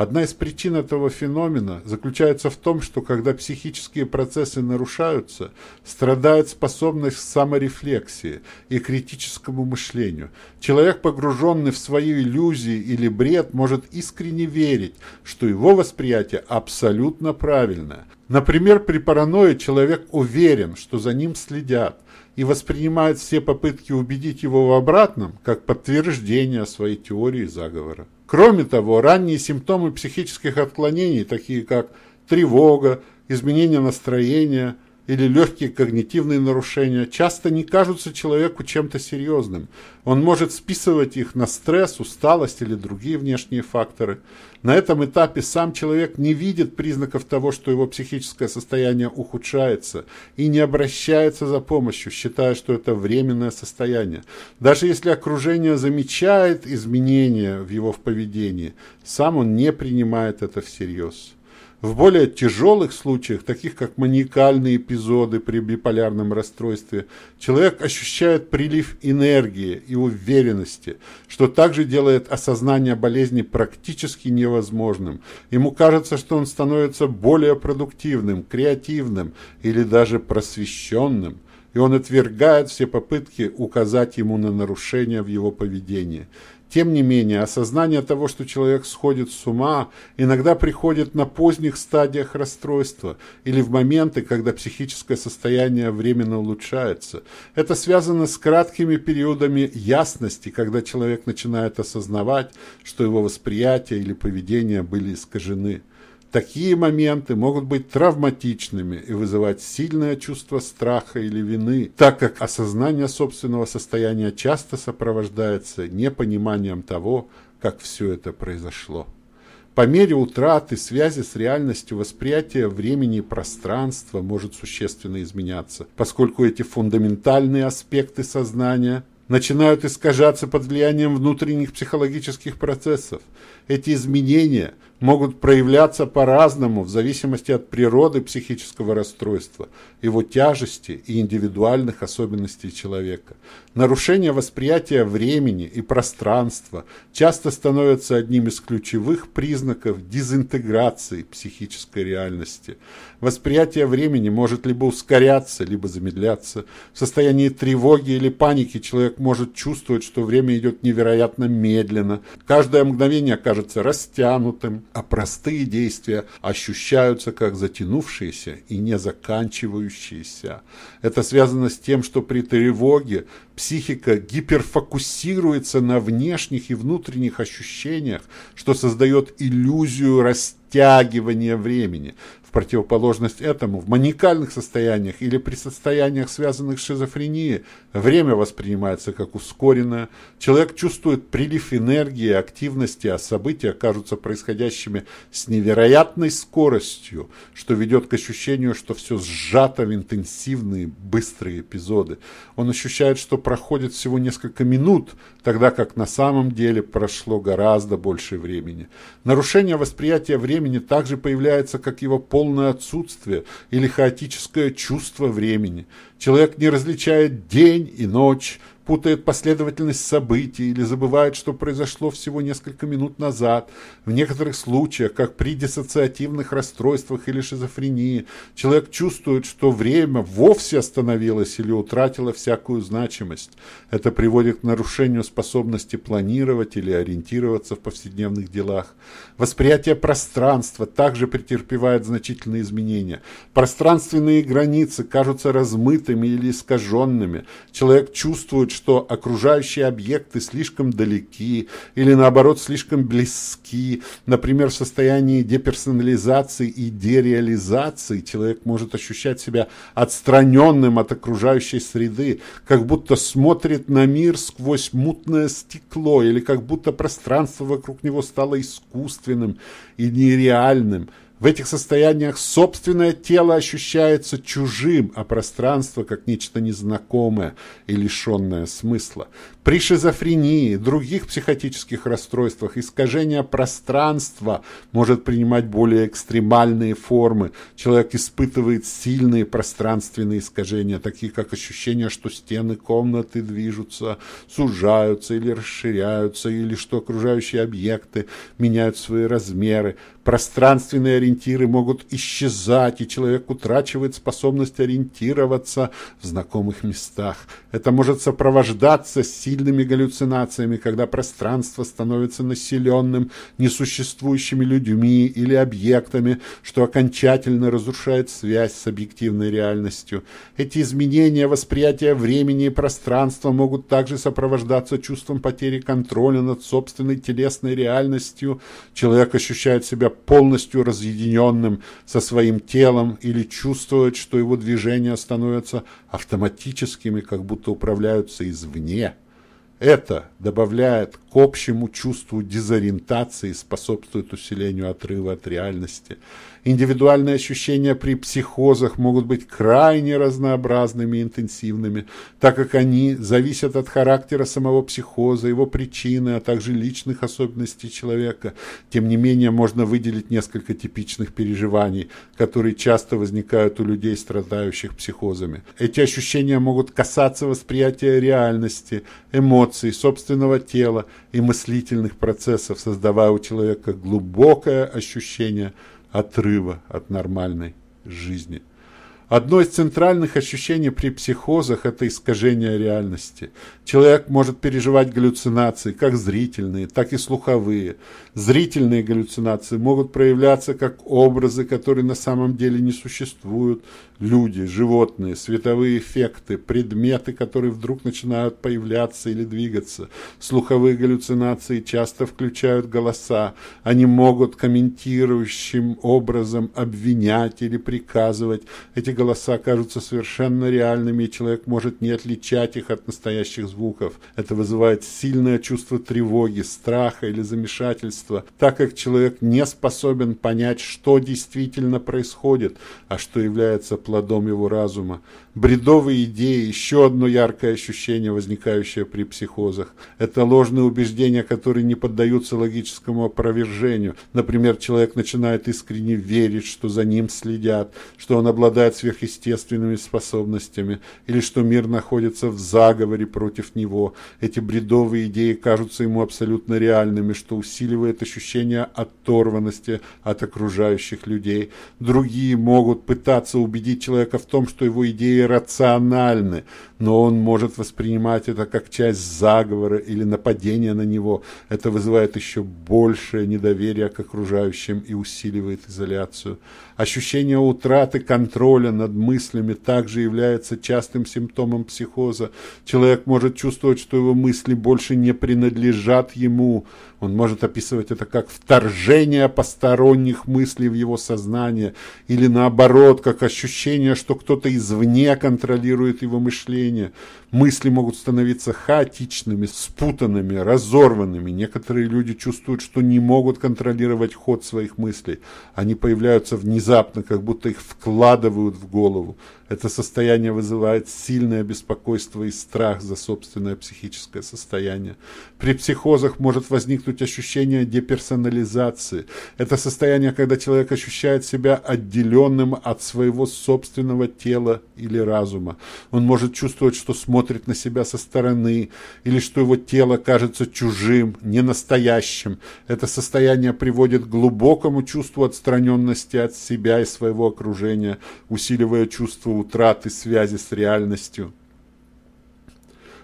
[SPEAKER 1] Одна из причин этого феномена заключается в том, что когда психические процессы нарушаются, страдает способность к саморефлексии и критическому мышлению. Человек, погруженный в свои иллюзии или бред, может искренне верить, что его восприятие абсолютно правильное. Например, при паранойе человек уверен, что за ним следят, и воспринимает все попытки убедить его в обратном как подтверждение своей теории заговора. Кроме того, ранние симптомы психических отклонений, такие как тревога, изменение настроения – или легкие когнитивные нарушения часто не кажутся человеку чем-то серьезным. Он может списывать их на стресс, усталость или другие внешние факторы. На этом этапе сам человек не видит признаков того, что его психическое состояние ухудшается и не обращается за помощью, считая, что это временное состояние. Даже если окружение замечает изменения в его поведении, сам он не принимает это всерьез. В более тяжелых случаях, таких как маниакальные эпизоды при биполярном расстройстве, человек ощущает прилив энергии и уверенности, что также делает осознание болезни практически невозможным. Ему кажется, что он становится более продуктивным, креативным или даже просвещенным – и он отвергает все попытки указать ему на нарушения в его поведении. Тем не менее, осознание того, что человек сходит с ума, иногда приходит на поздних стадиях расстройства или в моменты, когда психическое состояние временно улучшается. Это связано с краткими периодами ясности, когда человек начинает осознавать, что его восприятие или поведение были искажены. Такие моменты могут быть травматичными и вызывать сильное чувство страха или вины, так как осознание собственного состояния часто сопровождается непониманием того, как все это произошло. По мере утраты связи с реальностью восприятие времени и пространства может существенно изменяться, поскольку эти фундаментальные аспекты сознания начинают искажаться под влиянием внутренних психологических процессов. Эти изменения – могут проявляться по-разному в зависимости от природы психического расстройства, его тяжести и индивидуальных особенностей человека. Нарушение восприятия времени и пространства часто становится одним из ключевых признаков дезинтеграции психической реальности. Восприятие времени может либо ускоряться, либо замедляться. В состоянии тревоги или паники человек может чувствовать, что время идет невероятно медленно. Каждое мгновение кажется растянутым, а простые действия ощущаются как затянувшиеся и не заканчивающиеся. Это связано с тем, что при тревоге психика гиперфокусируется на внешних и внутренних ощущениях, что создает иллюзию растягивания времени. В противоположность этому, в маникальных состояниях или при состояниях, связанных с шизофренией, время воспринимается как ускоренное, человек чувствует прилив энергии и активности, а события кажутся происходящими с невероятной скоростью, что ведет к ощущению, что все сжато в интенсивные, быстрые эпизоды. Он ощущает, что проходит всего несколько минут, тогда как на самом деле прошло гораздо больше времени. Нарушение восприятия времени также появляется как его полное полное отсутствие или хаотическое чувство времени. Человек не различает день и ночь, путает последовательность событий или забывает, что произошло всего несколько минут назад. В некоторых случаях, как при диссоциативных расстройствах или шизофрении, человек чувствует, что время вовсе остановилось или утратило всякую значимость. Это приводит к нарушению способности планировать или ориентироваться в повседневных делах. Восприятие пространства также претерпевает значительные изменения. Пространственные границы кажутся размытыми или искаженными. Человек чувствует, что окружающие объекты слишком далеки или наоборот слишком близки. Например, в состоянии деперсонализации и дереализации человек может ощущать себя отстраненным от окружающей среды, как будто смотрит на мир сквозь мутное стекло или как будто пространство вокруг него стало искусственным и нереальным. В этих состояниях собственное тело ощущается чужим, а пространство как нечто незнакомое и лишенное смысла. При шизофрении, других психотических расстройствах искажение пространства может принимать более экстремальные формы. Человек испытывает сильные пространственные искажения, такие как ощущение, что стены комнаты движутся, сужаются или расширяются, или что окружающие объекты меняют свои размеры. Пространственные ориентиры могут исчезать, и человек утрачивает способность ориентироваться в знакомых местах. Это может сопровождаться сильными галлюцинациями, когда пространство становится населенным несуществующими людьми или объектами, что окончательно разрушает связь с объективной реальностью. Эти изменения восприятия времени и пространства могут также сопровождаться чувством потери контроля над собственной телесной реальностью. Человек ощущает себя полностью разъединенным со своим телом или чувствует, что его движения становятся автоматическими, как будто управляются извне. Это добавляет к общему чувству дезориентации, способствует усилению отрыва от реальности. Индивидуальные ощущения при психозах могут быть крайне разнообразными и интенсивными, так как они зависят от характера самого психоза, его причины, а также личных особенностей человека. Тем не менее, можно выделить несколько типичных переживаний, которые часто возникают у людей, страдающих психозами. Эти ощущения могут касаться восприятия реальности, эмоций, собственного тела и мыслительных процессов, создавая у человека глубокое ощущение отрыва от нормальной жизни. Одно из центральных ощущений при психозах – это искажение реальности. Человек может переживать галлюцинации, как зрительные, так и слуховые. Зрительные галлюцинации могут проявляться как образы, которые на самом деле не существуют, люди, животные, световые эффекты, предметы, которые вдруг начинают появляться или двигаться. Слуховые галлюцинации часто включают голоса. Они могут комментирующим образом обвинять или приказывать. Эти голоса кажутся совершенно реальными, и человек может не отличать их от настоящих звуков. Это вызывает сильное чувство тревоги, страха или замешательства, так как человек не способен понять, что действительно происходит, а что является плодом его разума. Бредовые идеи – еще одно яркое ощущение, возникающее при психозах. Это ложные убеждения, которые не поддаются логическому опровержению. Например, человек начинает искренне верить, что за ним следят, что он обладает сверхъестественными способностями, или что мир находится в заговоре против него. Эти бредовые идеи кажутся ему абсолютно реальными, что усиливает ощущение оторванности от окружающих людей. Другие могут пытаться убедить человека в том, что его идеи рациональны, но он может воспринимать это как часть заговора или нападения на него. Это вызывает еще большее недоверие к окружающим и усиливает изоляцию. Ощущение утраты контроля над мыслями также является частым симптомом психоза. Человек может чувствовать, что его мысли больше не принадлежат ему. Он может описывать это как вторжение посторонних мыслей в его сознание или наоборот, как ощущение, что кто-то извне контролирует его мышление. Мысли могут становиться хаотичными, спутанными, разорванными. Некоторые люди чувствуют, что не могут контролировать ход своих мыслей. Они появляются внезапно, как будто их вкладывают в голову. Это состояние вызывает сильное беспокойство и страх за собственное психическое состояние. При психозах может возникнуть ощущение деперсонализации. Это состояние, когда человек ощущает себя отделенным от своего собственного тела или разума. Он может чувствовать, что смотрит на себя со стороны, или что его тело кажется чужим, ненастоящим. Это состояние приводит к глубокому чувству отстраненности от себя и своего окружения, усиливая чувство утраты связи с реальностью.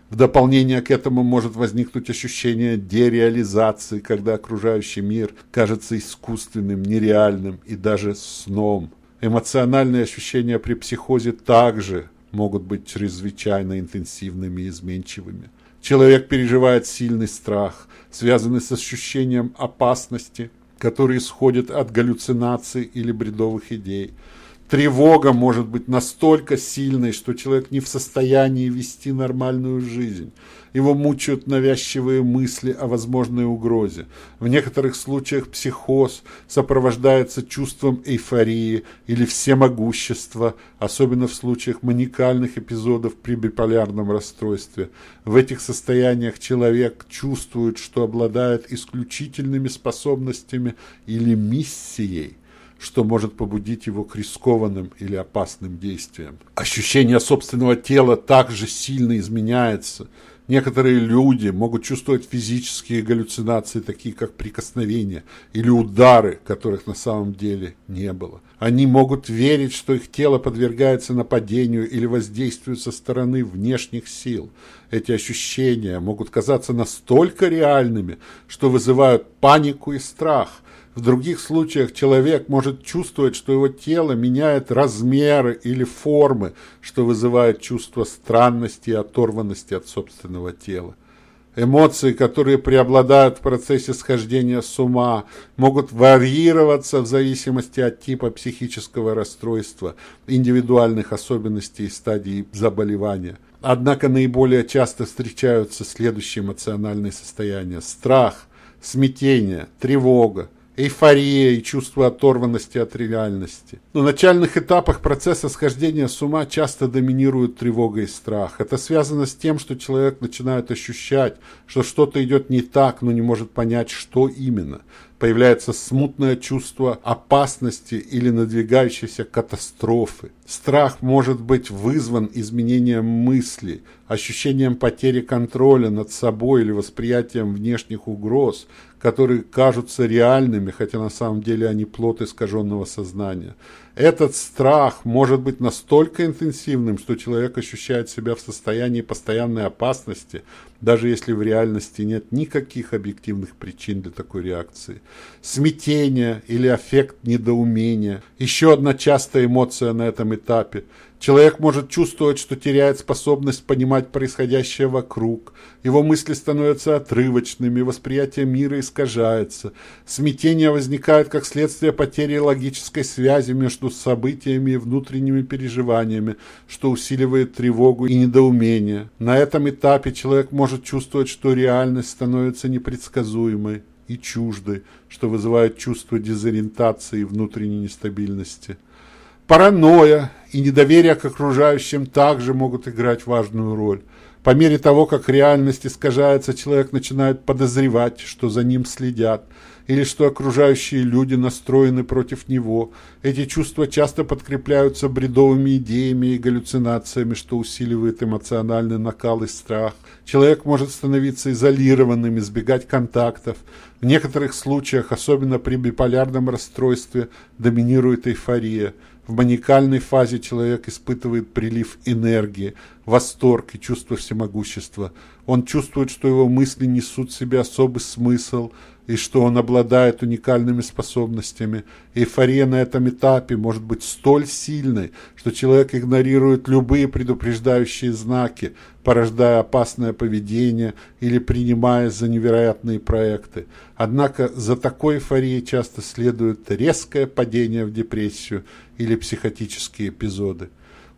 [SPEAKER 1] В дополнение к этому может возникнуть ощущение дереализации, когда окружающий мир кажется искусственным, нереальным и даже сном. Эмоциональные ощущения при психозе также могут быть чрезвычайно интенсивными и изменчивыми. Человек переживает сильный страх, связанный с ощущением опасности, который исходит от галлюцинаций или бредовых идей – Тревога может быть настолько сильной, что человек не в состоянии вести нормальную жизнь. Его мучают навязчивые мысли о возможной угрозе. В некоторых случаях психоз сопровождается чувством эйфории или всемогущества, особенно в случаях маникальных эпизодов при биполярном расстройстве. В этих состояниях человек чувствует, что обладает исключительными способностями или миссией – что может побудить его к рискованным или опасным действиям. Ощущение собственного тела также сильно изменяется. Некоторые люди могут чувствовать физические галлюцинации, такие как прикосновения или удары, которых на самом деле не было. Они могут верить, что их тело подвергается нападению или воздействию со стороны внешних сил. Эти ощущения могут казаться настолько реальными, что вызывают панику и страх. В других случаях человек может чувствовать, что его тело меняет размеры или формы, что вызывает чувство странности и оторванности от собственного тела. Эмоции, которые преобладают в процессе схождения с ума, могут варьироваться в зависимости от типа психического расстройства, индивидуальных особенностей и стадий заболевания. Однако наиболее часто встречаются следующие эмоциональные состояния. Страх, смятение, тревога, эйфория и чувство оторванности от реальности. На начальных этапах процесса схождения с ума часто доминируют тревога и страх. Это связано с тем, что человек начинает ощущать, что что-то идет не так, но не может понять, что именно появляется смутное чувство опасности или надвигающейся катастрофы. Страх может быть вызван изменением мысли, ощущением потери контроля над собой или восприятием внешних угроз, которые кажутся реальными, хотя на самом деле они плод искаженного сознания. Этот страх может быть настолько интенсивным, что человек ощущает себя в состоянии постоянной опасности, даже если в реальности нет никаких объективных причин для такой реакции. Смятение или аффект недоумения – еще одна частая эмоция на этом этапе – Человек может чувствовать, что теряет способность понимать происходящее вокруг. Его мысли становятся отрывочными, восприятие мира искажается. Смятение возникает как следствие потери логической связи между событиями и внутренними переживаниями, что усиливает тревогу и недоумение. На этом этапе человек может чувствовать, что реальность становится непредсказуемой и чуждой, что вызывает чувство дезориентации и внутренней нестабильности. Паранойя и недоверие к окружающим также могут играть важную роль. По мере того, как реальность искажается, человек начинает подозревать, что за ним следят, или что окружающие люди настроены против него. Эти чувства часто подкрепляются бредовыми идеями и галлюцинациями, что усиливает эмоциональный накал и страх. Человек может становиться изолированным, избегать контактов. В некоторых случаях, особенно при биполярном расстройстве, доминирует эйфория – в маникальной фазе человек испытывает прилив энергии, восторг и чувство всемогущества. Он чувствует, что его мысли несут в себе особый смысл и что он обладает уникальными способностями. Эйфория на этом этапе может быть столь сильной, что человек игнорирует любые предупреждающие знаки, порождая опасное поведение или принимая за невероятные проекты. Однако за такой эйфорией часто следует резкое падение в депрессию или психотические эпизоды.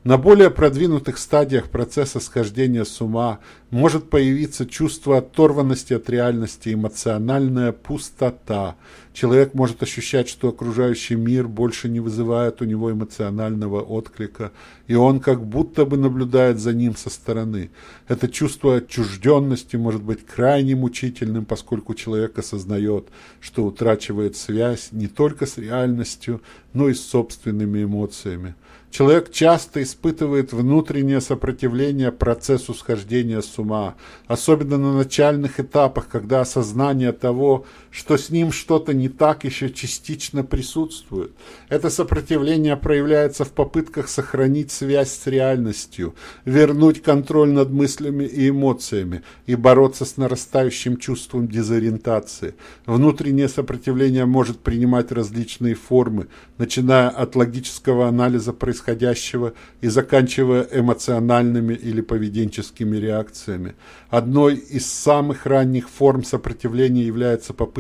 [SPEAKER 1] На более продвинутых стадиях процесса схождения с ума может появиться чувство оторванности от реальности, эмоциональная пустота. Человек может ощущать, что окружающий мир больше не вызывает у него эмоционального отклика, и он как будто бы наблюдает за ним со стороны. Это чувство отчужденности может быть крайне мучительным, поскольку человек осознает, что утрачивает связь не только с реальностью, но и с собственными эмоциями. Человек часто испытывает внутреннее сопротивление процессу схождения с ума, особенно на начальных этапах, когда осознание того, что с ним что-то не так, еще частично присутствует. Это сопротивление проявляется в попытках сохранить связь с реальностью, вернуть контроль над мыслями и эмоциями и бороться с нарастающим чувством дезориентации. Внутреннее сопротивление может принимать различные формы, начиная от логического анализа происходящего, и заканчивая эмоциональными или поведенческими реакциями. Одной из самых ранних форм сопротивления является попытка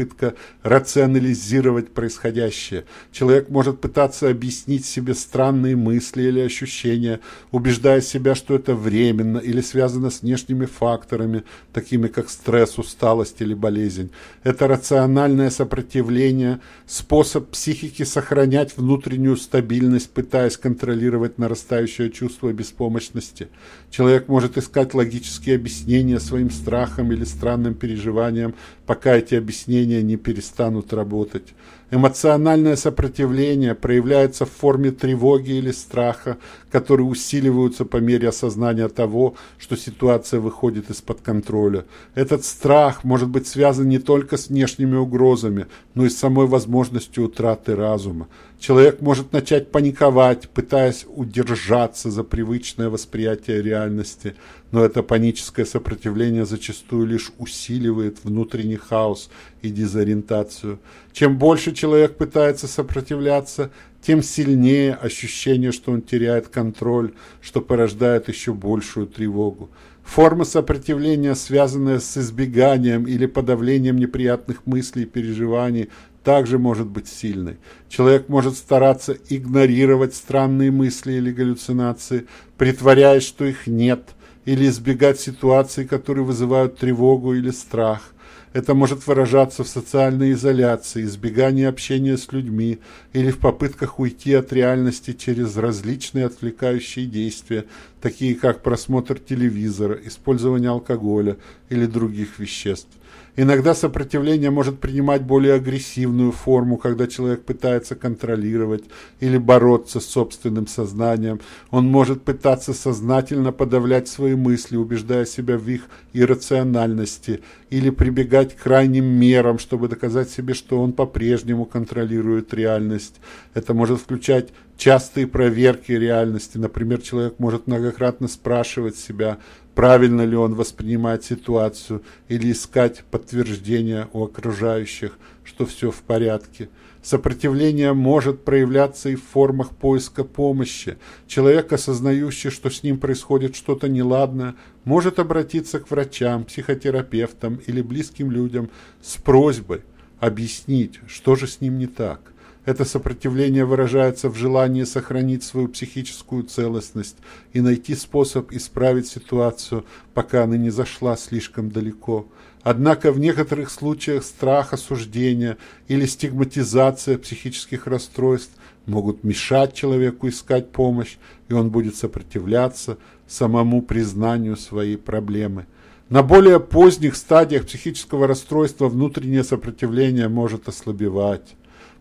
[SPEAKER 1] рационализировать происходящее. Человек может пытаться объяснить себе странные мысли или ощущения, убеждая себя, что это временно или связано с внешними факторами, такими как стресс, усталость или болезнь. Это рациональное сопротивление – способ психики сохранять внутреннюю стабильность, пытаясь контролировать нарастающее чувство беспомощности. Человек может искать логические объяснения своим страхам или странным переживаниям, пока эти объяснения не перестанут работать. Эмоциональное сопротивление проявляется в форме тревоги или страха, которые усиливаются по мере осознания того, что ситуация выходит из-под контроля. Этот страх может быть связан не только с внешними угрозами, но и с самой возможностью утраты разума. Человек может начать паниковать, пытаясь удержаться за привычное восприятие реальности, но это паническое сопротивление зачастую лишь усиливает внутренний хаос и дезориентацию. Чем больше человек пытается сопротивляться, тем сильнее ощущение, что он теряет контроль, что порождает еще большую тревогу. Форма сопротивления, связанная с избеганием или подавлением неприятных мыслей и переживаний, также может быть сильной. Человек может стараться игнорировать странные мысли или галлюцинации, притворяясь, что их нет – или избегать ситуаций, которые вызывают тревогу или страх. Это может выражаться в социальной изоляции, избегании общения с людьми или в попытках уйти от реальности через различные отвлекающие действия, такие как просмотр телевизора, использование алкоголя или других веществ. Иногда сопротивление может принимать более агрессивную форму, когда человек пытается контролировать или бороться с собственным сознанием. Он может пытаться сознательно подавлять свои мысли, убеждая себя в их иррациональности, или прибегать к крайним мерам, чтобы доказать себе, что он по-прежнему контролирует реальность. Это может включать частые проверки реальности. Например, человек может многократно спрашивать себя, правильно ли он воспринимает ситуацию, или искать подтверждение у окружающих, что все в порядке. Сопротивление может проявляться и в формах поиска помощи. Человек, осознающий, что с ним происходит что-то неладное, может обратиться к врачам, психотерапевтам или близким людям с просьбой объяснить, что же с ним не так. Это сопротивление выражается в желании сохранить свою психическую целостность и найти способ исправить ситуацию, пока она не зашла слишком далеко. Однако в некоторых случаях страх осуждения или стигматизация психических расстройств могут мешать человеку искать помощь, и он будет сопротивляться самому признанию своей проблемы. На более поздних стадиях психического расстройства внутреннее сопротивление может ослабевать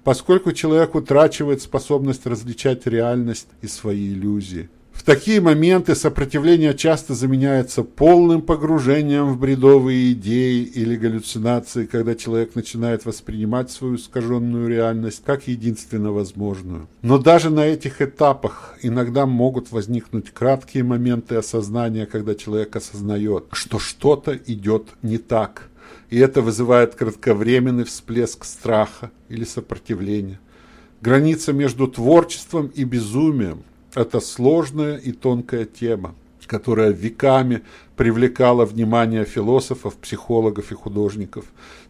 [SPEAKER 1] поскольку человек утрачивает способность различать реальность и свои иллюзии. В такие моменты сопротивление часто заменяется полным погружением в бредовые идеи или галлюцинации, когда человек начинает воспринимать свою искаженную реальность как единственно возможную. Но даже на этих этапах иногда могут возникнуть краткие моменты осознания, когда человек осознает, что что-то идет не так – и это вызывает кратковременный всплеск страха или сопротивления. Граница между творчеством и безумием – это сложная и тонкая тема, которая веками привлекала внимание философов, психологов и художников.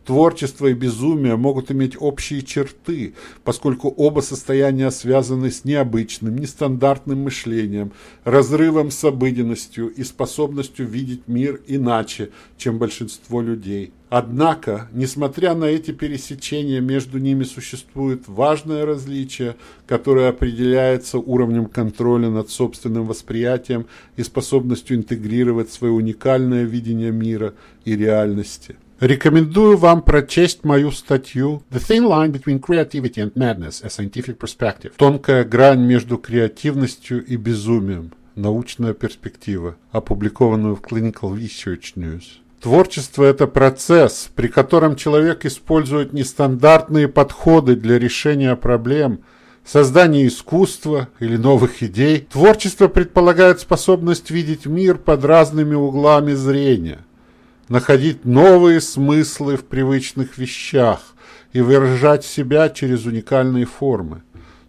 [SPEAKER 1] Творчество и безумие могут иметь общие черты, поскольку оба состояния связаны с необычным, нестандартным мышлением, разрывом с обыденностью и способностью видеть мир иначе, чем большинство людей. Однако, несмотря на эти пересечения, между ними существует важное различие, которое определяется уровнем контроля над собственным восприятием и способностью интегрировать свое уникальное видение мира и реальности. Рекомендую вам прочесть мою статью
[SPEAKER 2] «The Thin Line Between Creativity and Madness – A Scientific Perspective»
[SPEAKER 1] «Тонкая грань между креативностью и безумием. Научная перспектива», опубликованную в Clinical Research News. Творчество – это процесс, при котором человек использует нестандартные подходы для решения проблем, создания искусства или новых идей. Творчество предполагает способность видеть мир под разными углами зрения – находить новые смыслы в привычных вещах и выражать себя через уникальные формы.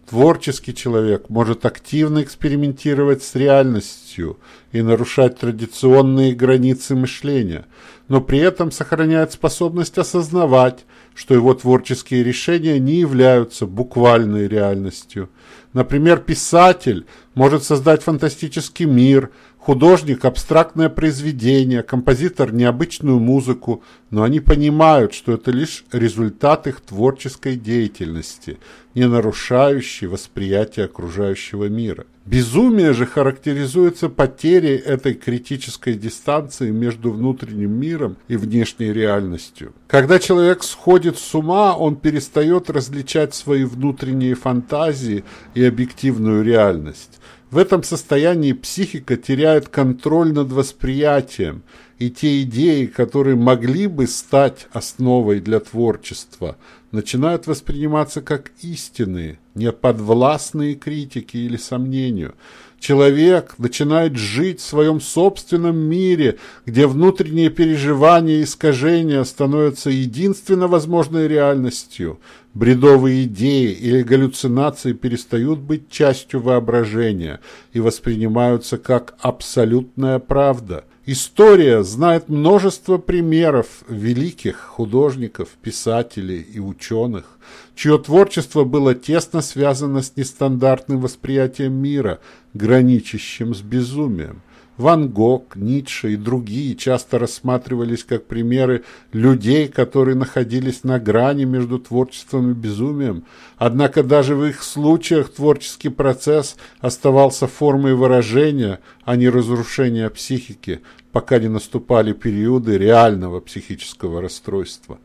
[SPEAKER 1] Творческий человек может активно экспериментировать с реальностью и нарушать традиционные границы мышления, но при этом сохраняет способность осознавать, что его творческие решения не являются буквальной реальностью. Например, писатель может создать фантастический мир – Художник – абстрактное произведение, композитор – необычную музыку, но они понимают, что это лишь результат их творческой деятельности, не нарушающий восприятие окружающего мира. Безумие же характеризуется потерей этой критической дистанции между внутренним миром и внешней реальностью. Когда человек сходит с ума, он перестает различать свои внутренние фантазии и объективную реальность. В этом состоянии психика теряет контроль над восприятием, и те идеи, которые могли бы стать основой для творчества, начинают восприниматься как истинные, не подвластные критике или сомнению. Человек начинает жить в своем собственном мире, где внутренние переживания и искажения становятся единственно возможной реальностью. Бредовые идеи или галлюцинации перестают быть частью воображения и воспринимаются как абсолютная правда. История знает множество примеров великих художников, писателей и ученых, чье творчество было тесно связано с нестандартным восприятием мира, граничащим с безумием. Ван Гог, Ницше и другие часто рассматривались как примеры людей, которые находились на грани между творчеством и безумием. Однако даже в их случаях творческий процесс оставался формой выражения, а не разрушения психики, пока не наступали периоды реального психического расстройства.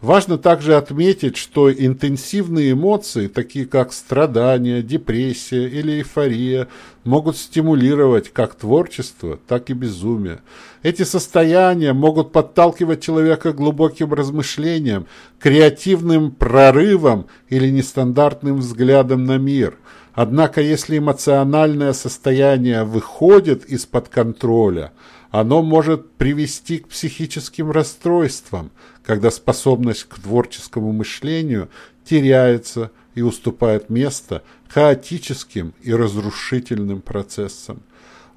[SPEAKER 1] Важно также отметить, что интенсивные эмоции, такие как страдания, депрессия или эйфория, могут стимулировать как творчество, так и безумие. Эти состояния могут подталкивать человека к глубоким размышлениям, креативным прорывам или нестандартным взглядам на мир. Однако, если эмоциональное состояние выходит из-под контроля – оно может привести к психическим расстройствам, когда способность к творческому мышлению теряется и уступает место хаотическим и разрушительным процессам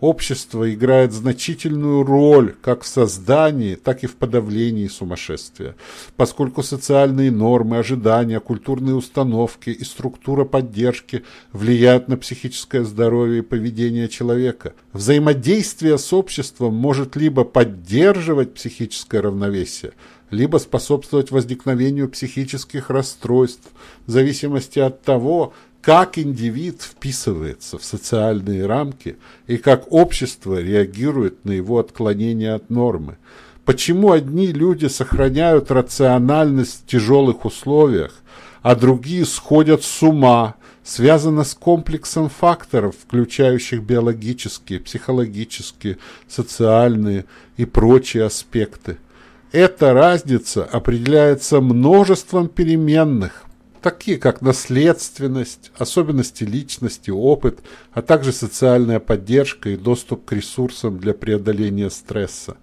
[SPEAKER 1] общество играет значительную роль как в создании, так и в подавлении сумасшествия, поскольку социальные нормы, ожидания, культурные установки и структура поддержки влияют на психическое здоровье и поведение человека. Взаимодействие с обществом может либо поддерживать психическое равновесие, либо способствовать возникновению психических расстройств в зависимости от того, как индивид вписывается в социальные рамки и как общество реагирует на его отклонение от нормы. Почему одни люди сохраняют рациональность в тяжелых условиях, а другие сходят с ума, связано с комплексом факторов, включающих биологические, психологические, социальные и прочие аспекты. Эта разница определяется множеством переменных, такие как наследственность, особенности личности, опыт, а также социальная поддержка и доступ к ресурсам для преодоления стресса.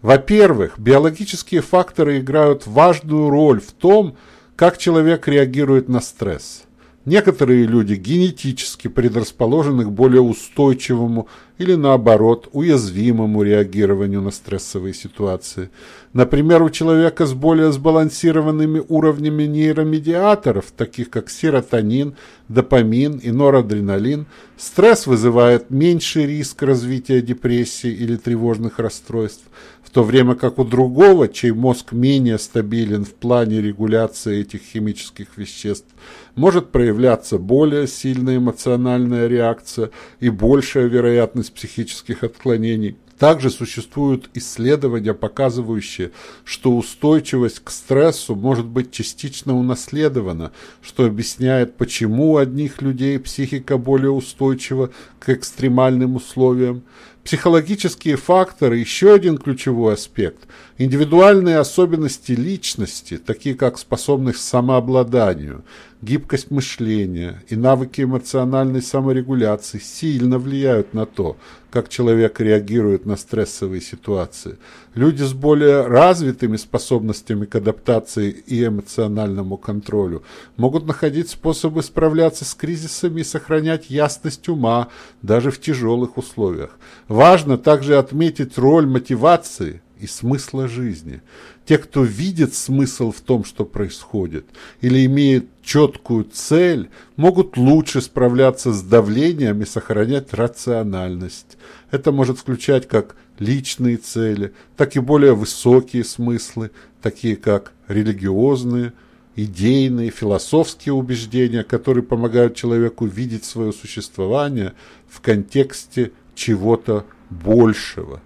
[SPEAKER 1] Во-первых, биологические факторы играют важную роль в том, как человек реагирует на стресс. Некоторые люди генетически предрасположены к более устойчивому или наоборот уязвимому реагированию на стрессовые ситуации. Например, у человека с более сбалансированными уровнями нейромедиаторов, таких как серотонин, допамин и норадреналин, стресс вызывает меньший риск развития депрессии или тревожных расстройств, в то время как у другого, чей мозг менее стабилен в плане регуляции этих химических веществ, может проявляться более сильная эмоциональная реакция и большая вероятность психических отклонений. Также существуют исследования, показывающие, что устойчивость к стрессу может быть частично унаследована, что объясняет, почему у одних людей психика более устойчива к экстремальным условиям. Психологические факторы – еще один ключевой аспект. Индивидуальные особенности личности, такие как способность к самообладанию, гибкость мышления и навыки эмоциональной саморегуляции сильно влияют на то, как человек реагирует на стрессовые ситуации. Люди с более развитыми способностями к адаптации и эмоциональному контролю могут находить способы справляться с кризисами и сохранять ясность ума даже в тяжелых условиях. Важно также отметить роль мотивации и смысла жизни. Те, кто видит смысл в том, что происходит, или имеет четкую цель, могут лучше справляться с давлением и сохранять рациональность. Это может включать как личные цели, так и более высокие смыслы, такие как религиозные, идейные, философские убеждения, которые помогают человеку видеть свое существование в контексте чего-то большего.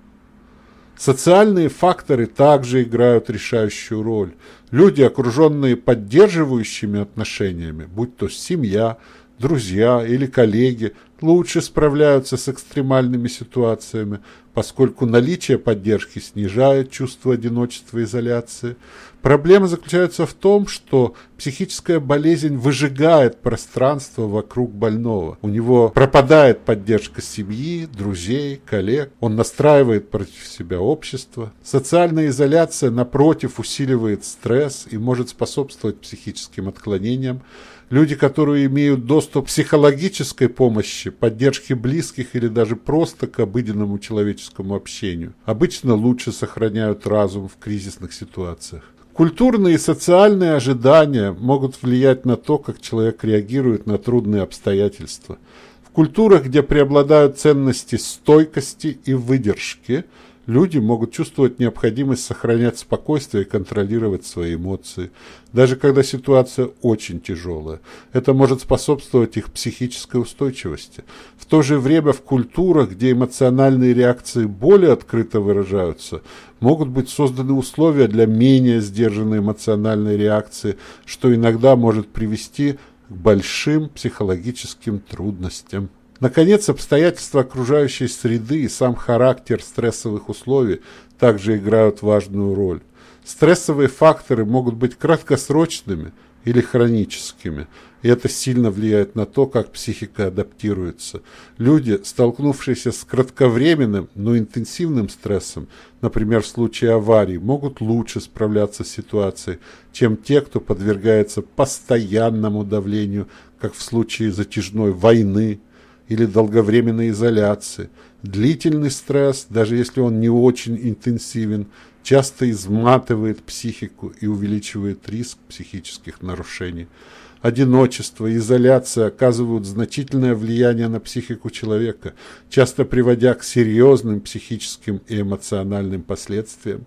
[SPEAKER 1] Социальные факторы также играют решающую роль. Люди, окруженные поддерживающими отношениями, будь то семья, друзья или коллеги, лучше справляются с экстремальными ситуациями, поскольку наличие поддержки снижает чувство одиночества и изоляции. Проблема заключается в том, что психическая болезнь выжигает пространство вокруг больного. У него пропадает поддержка семьи, друзей, коллег. Он настраивает против себя общество. Социальная изоляция, напротив, усиливает стресс и может способствовать психическим отклонениям. Люди, которые имеют доступ к психологической помощи, поддержке близких или даже просто к обыденному человеческому общению, обычно лучше сохраняют разум в кризисных ситуациях. Культурные и социальные ожидания могут влиять на то, как человек реагирует на трудные обстоятельства. В культурах, где преобладают ценности стойкости и выдержки – Люди могут чувствовать необходимость сохранять спокойствие и контролировать свои эмоции, даже когда ситуация очень тяжелая. Это может способствовать их психической устойчивости. В то же время в культурах, где эмоциональные реакции более открыто выражаются, могут быть созданы условия для менее сдержанной эмоциональной реакции, что иногда может привести к большим психологическим трудностям. Наконец, обстоятельства окружающей среды и сам характер стрессовых условий также играют важную роль. Стрессовые факторы могут быть краткосрочными или хроническими, и это сильно влияет на то, как психика адаптируется. Люди, столкнувшиеся с кратковременным, но интенсивным стрессом, например, в случае аварии, могут лучше справляться с ситуацией, чем те, кто подвергается постоянному давлению, как в случае затяжной войны или долговременной изоляции. Длительный стресс, даже если он не очень интенсивен, часто изматывает психику и увеличивает риск психических нарушений. Одиночество, изоляция оказывают значительное влияние на психику человека, часто приводя к серьезным психическим и эмоциональным последствиям.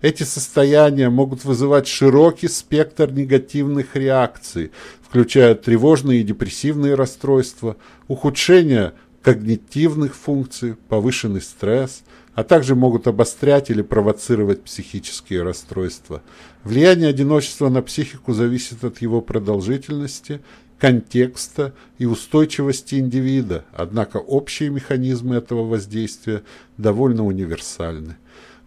[SPEAKER 1] Эти состояния могут вызывать широкий спектр негативных реакций, включая тревожные и депрессивные расстройства, ухудшение когнитивных функций, повышенный стресс, а также могут обострять или провоцировать психические расстройства. Влияние одиночества на психику зависит от его продолжительности, контекста и устойчивости индивида, однако общие механизмы этого воздействия довольно универсальны.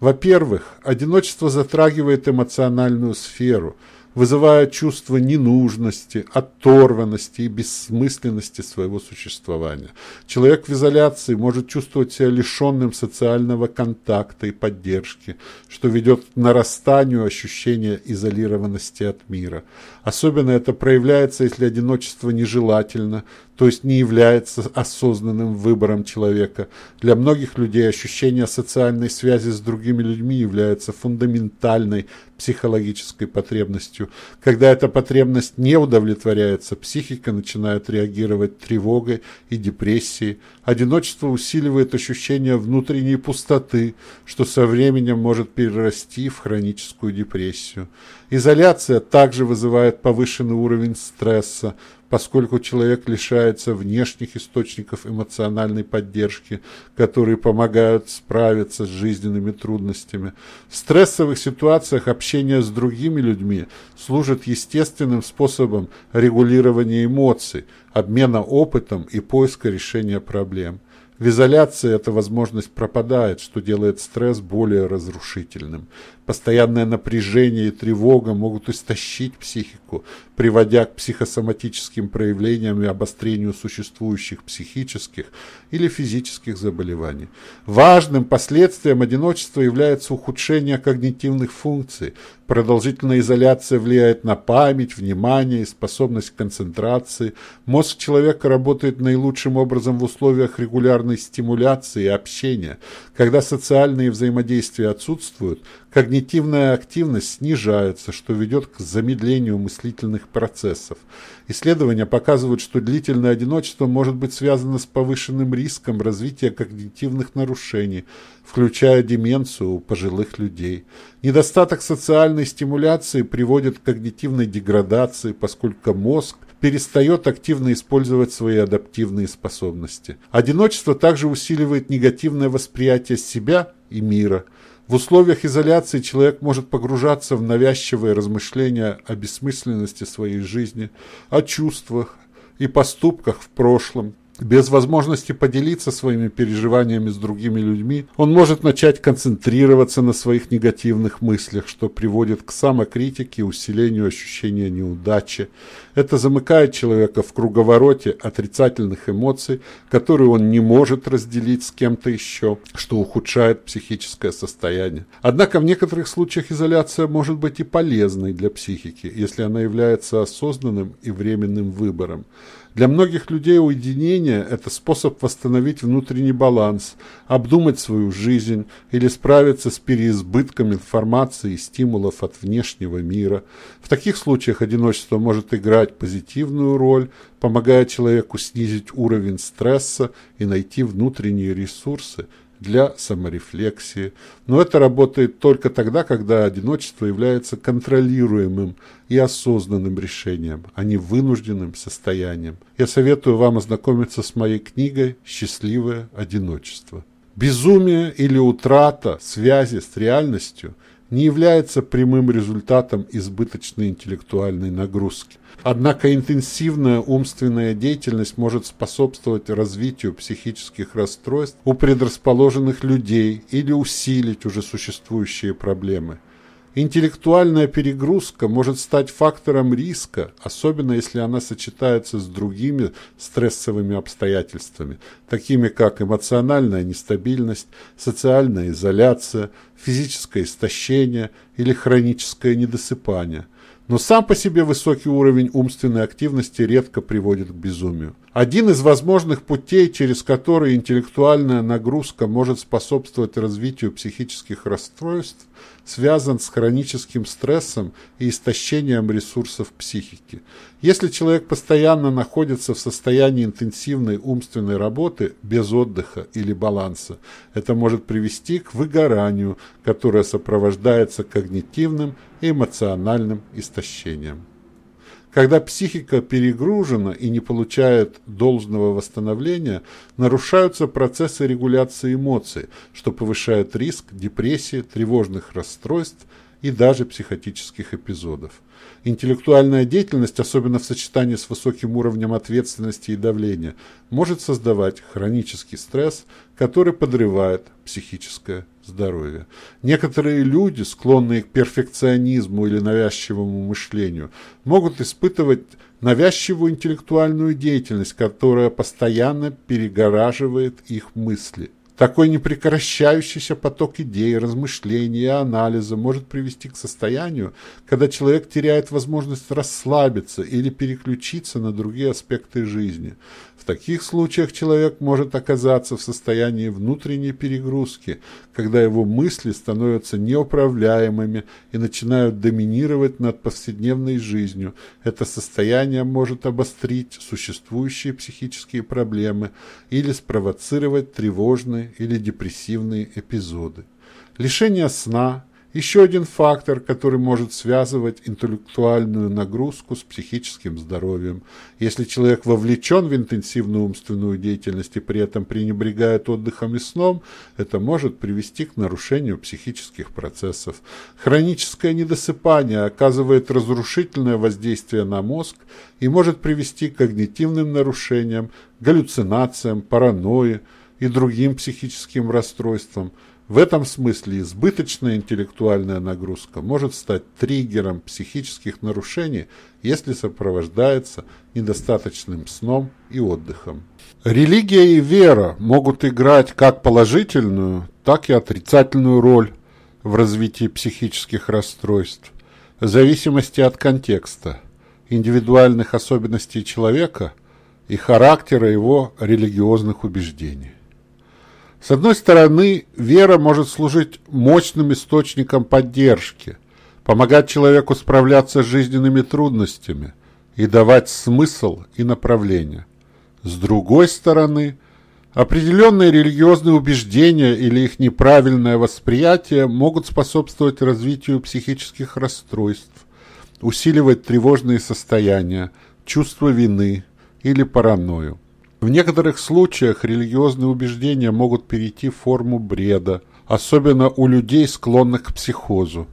[SPEAKER 1] Во-первых, одиночество затрагивает эмоциональную сферу – вызывая чувство ненужности, оторванности и бессмысленности своего существования. Человек в изоляции может чувствовать себя лишенным социального контакта и поддержки, что ведет к нарастанию ощущения изолированности от мира. Особенно это проявляется, если одиночество нежелательно, то есть не является осознанным выбором человека. Для многих людей ощущение социальной связи с другими людьми является фундаментальной психологической потребностью. Когда эта потребность не удовлетворяется, психика начинает реагировать тревогой и депрессией. Одиночество усиливает ощущение внутренней пустоты, что со временем может перерасти в хроническую депрессию. Изоляция также вызывает повышенный уровень стресса, поскольку человек лишается внешних источников эмоциональной поддержки, которые помогают справиться с жизненными трудностями. В стрессовых ситуациях общение с другими людьми служит естественным способом регулирования эмоций, обмена опытом и поиска решения проблем. В изоляции эта возможность пропадает, что делает стресс более разрушительным. Постоянное напряжение и тревога могут истощить психику, приводя к психосоматическим проявлениям и обострению существующих психических или физических заболеваний. Важным последствием одиночества является ухудшение когнитивных функций. Продолжительная изоляция влияет на память, внимание и способность к концентрации. Мозг человека работает наилучшим образом в условиях регулярной стимуляции и общения. Когда социальные взаимодействия отсутствуют, когнитивная активность снижается, что ведет к замедлению мыслительных процессов. Исследования показывают, что длительное одиночество может быть связано с повышенным риском развития когнитивных нарушений, включая деменцию у пожилых людей. Недостаток социальной стимуляции приводит к когнитивной деградации, поскольку мозг перестает активно использовать свои адаптивные способности. Одиночество также усиливает негативное восприятие себя и мира – в условиях изоляции человек может погружаться в навязчивые размышления о бессмысленности своей жизни, о чувствах и поступках в прошлом, без возможности поделиться своими переживаниями с другими людьми, он может начать концентрироваться на своих негативных мыслях, что приводит к самокритике и усилению ощущения неудачи. Это замыкает человека в круговороте отрицательных эмоций, которые он не может разделить с кем-то еще, что ухудшает психическое состояние. Однако в некоторых случаях изоляция может быть и полезной для психики, если она является осознанным и временным выбором. Для многих людей уединение – это способ восстановить внутренний баланс, обдумать свою жизнь или справиться с переизбытком информации и стимулов от внешнего мира. В таких случаях одиночество может играть позитивную роль, помогая человеку снизить уровень стресса и найти внутренние ресурсы – для саморефлексии. Но это работает только тогда, когда одиночество является контролируемым и осознанным решением, а не вынужденным состоянием. Я советую вам ознакомиться с моей книгой «Счастливое одиночество». Безумие или утрата связи с реальностью не является прямым результатом избыточной интеллектуальной нагрузки. Однако интенсивная умственная деятельность может способствовать развитию психических расстройств у предрасположенных людей или усилить уже существующие проблемы. Интеллектуальная перегрузка может стать фактором риска, особенно если она сочетается с другими стрессовыми обстоятельствами, такими как эмоциональная нестабильность, социальная изоляция, физическое истощение или хроническое недосыпание – но сам по себе высокий уровень умственной активности редко приводит к безумию. Один из возможных путей, через который интеллектуальная нагрузка может способствовать развитию психических расстройств, связан с хроническим стрессом и истощением ресурсов психики. Если человек постоянно находится в состоянии интенсивной умственной работы без отдыха или баланса, это может привести к выгоранию, которое сопровождается когнитивным и эмоциональным истощением. Когда психика перегружена и не получает должного восстановления, нарушаются процессы регуляции эмоций, что повышает риск депрессии, тревожных расстройств и даже психотических эпизодов. Интеллектуальная деятельность, особенно в сочетании с высоким уровнем ответственности и давления, может создавать хронический стресс, который подрывает психическое здоровье. Некоторые люди, склонные к перфекционизму или навязчивому мышлению, могут испытывать навязчивую интеллектуальную деятельность, которая постоянно перегораживает их мысли – такой непрекращающийся поток идей, размышлений и анализа может привести к состоянию, когда человек теряет возможность расслабиться или переключиться на другие аспекты жизни. В таких случаях человек может оказаться в состоянии внутренней перегрузки, когда его мысли становятся неуправляемыми и начинают доминировать над повседневной жизнью. Это состояние может обострить существующие психические проблемы или спровоцировать тревожные или депрессивные эпизоды. Лишение сна – еще один фактор, который может связывать интеллектуальную нагрузку с психическим здоровьем. Если человек вовлечен в интенсивную умственную деятельность и при этом пренебрегает отдыхом и сном, это может привести к нарушению психических процессов. Хроническое недосыпание оказывает разрушительное воздействие на мозг и может привести к когнитивным нарушениям, галлюцинациям, паранойи и другим психическим расстройствам – в этом смысле избыточная интеллектуальная нагрузка может стать триггером психических нарушений, если сопровождается недостаточным сном и отдыхом. Религия и вера могут играть как положительную, так и отрицательную роль в развитии психических расстройств, в зависимости от контекста, индивидуальных особенностей человека и характера его религиозных убеждений. С одной стороны, вера может служить мощным источником поддержки, помогать человеку справляться с жизненными трудностями и давать смысл и направление. С другой стороны, определенные религиозные убеждения или их неправильное восприятие могут способствовать развитию психических расстройств, усиливать тревожные состояния, чувство вины или паранойю. В некоторых случаях религиозные убеждения могут перейти в форму бреда, особенно у людей, склонных к психозу.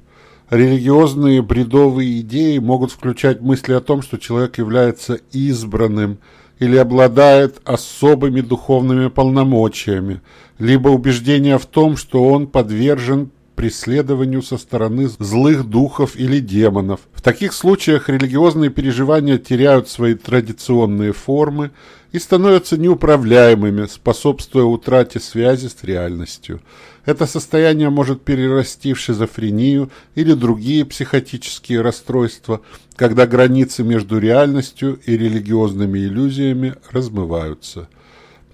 [SPEAKER 1] Религиозные бредовые идеи могут включать мысли о том, что человек является избранным или обладает особыми духовными полномочиями, либо убеждение в том, что он подвержен преследованию со стороны злых духов или демонов. В таких случаях религиозные переживания теряют свои традиционные формы и становятся неуправляемыми, способствуя утрате связи с реальностью. Это состояние может перерасти в шизофрению или другие психотические расстройства, когда границы между реальностью и религиозными иллюзиями размываются.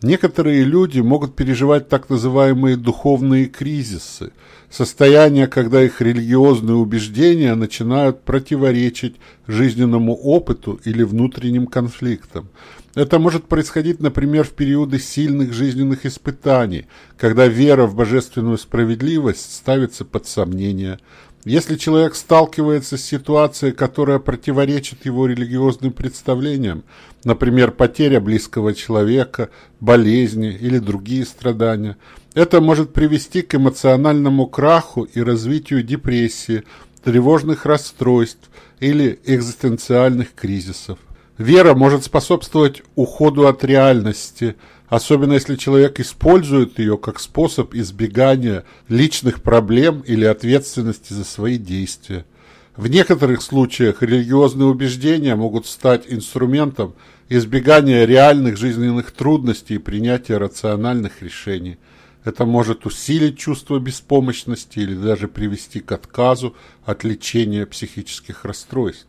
[SPEAKER 1] Некоторые люди могут переживать так называемые духовные кризисы, состояния, когда их религиозные убеждения начинают противоречить жизненному опыту или внутренним конфликтам. Это может происходить, например, в периоды сильных жизненных испытаний, когда вера в божественную справедливость ставится под сомнение. Если человек сталкивается с ситуацией, которая противоречит его религиозным представлениям, например, потеря близкого человека, болезни или другие страдания, это может привести к эмоциональному краху и развитию депрессии, тревожных расстройств или экзистенциальных кризисов. Вера может способствовать уходу от реальности, особенно если человек использует ее как способ избегания личных проблем или ответственности за свои действия. В некоторых случаях религиозные убеждения могут стать инструментом избегания реальных жизненных трудностей и принятия рациональных решений. Это может усилить чувство беспомощности или даже привести к отказу от лечения психических расстройств.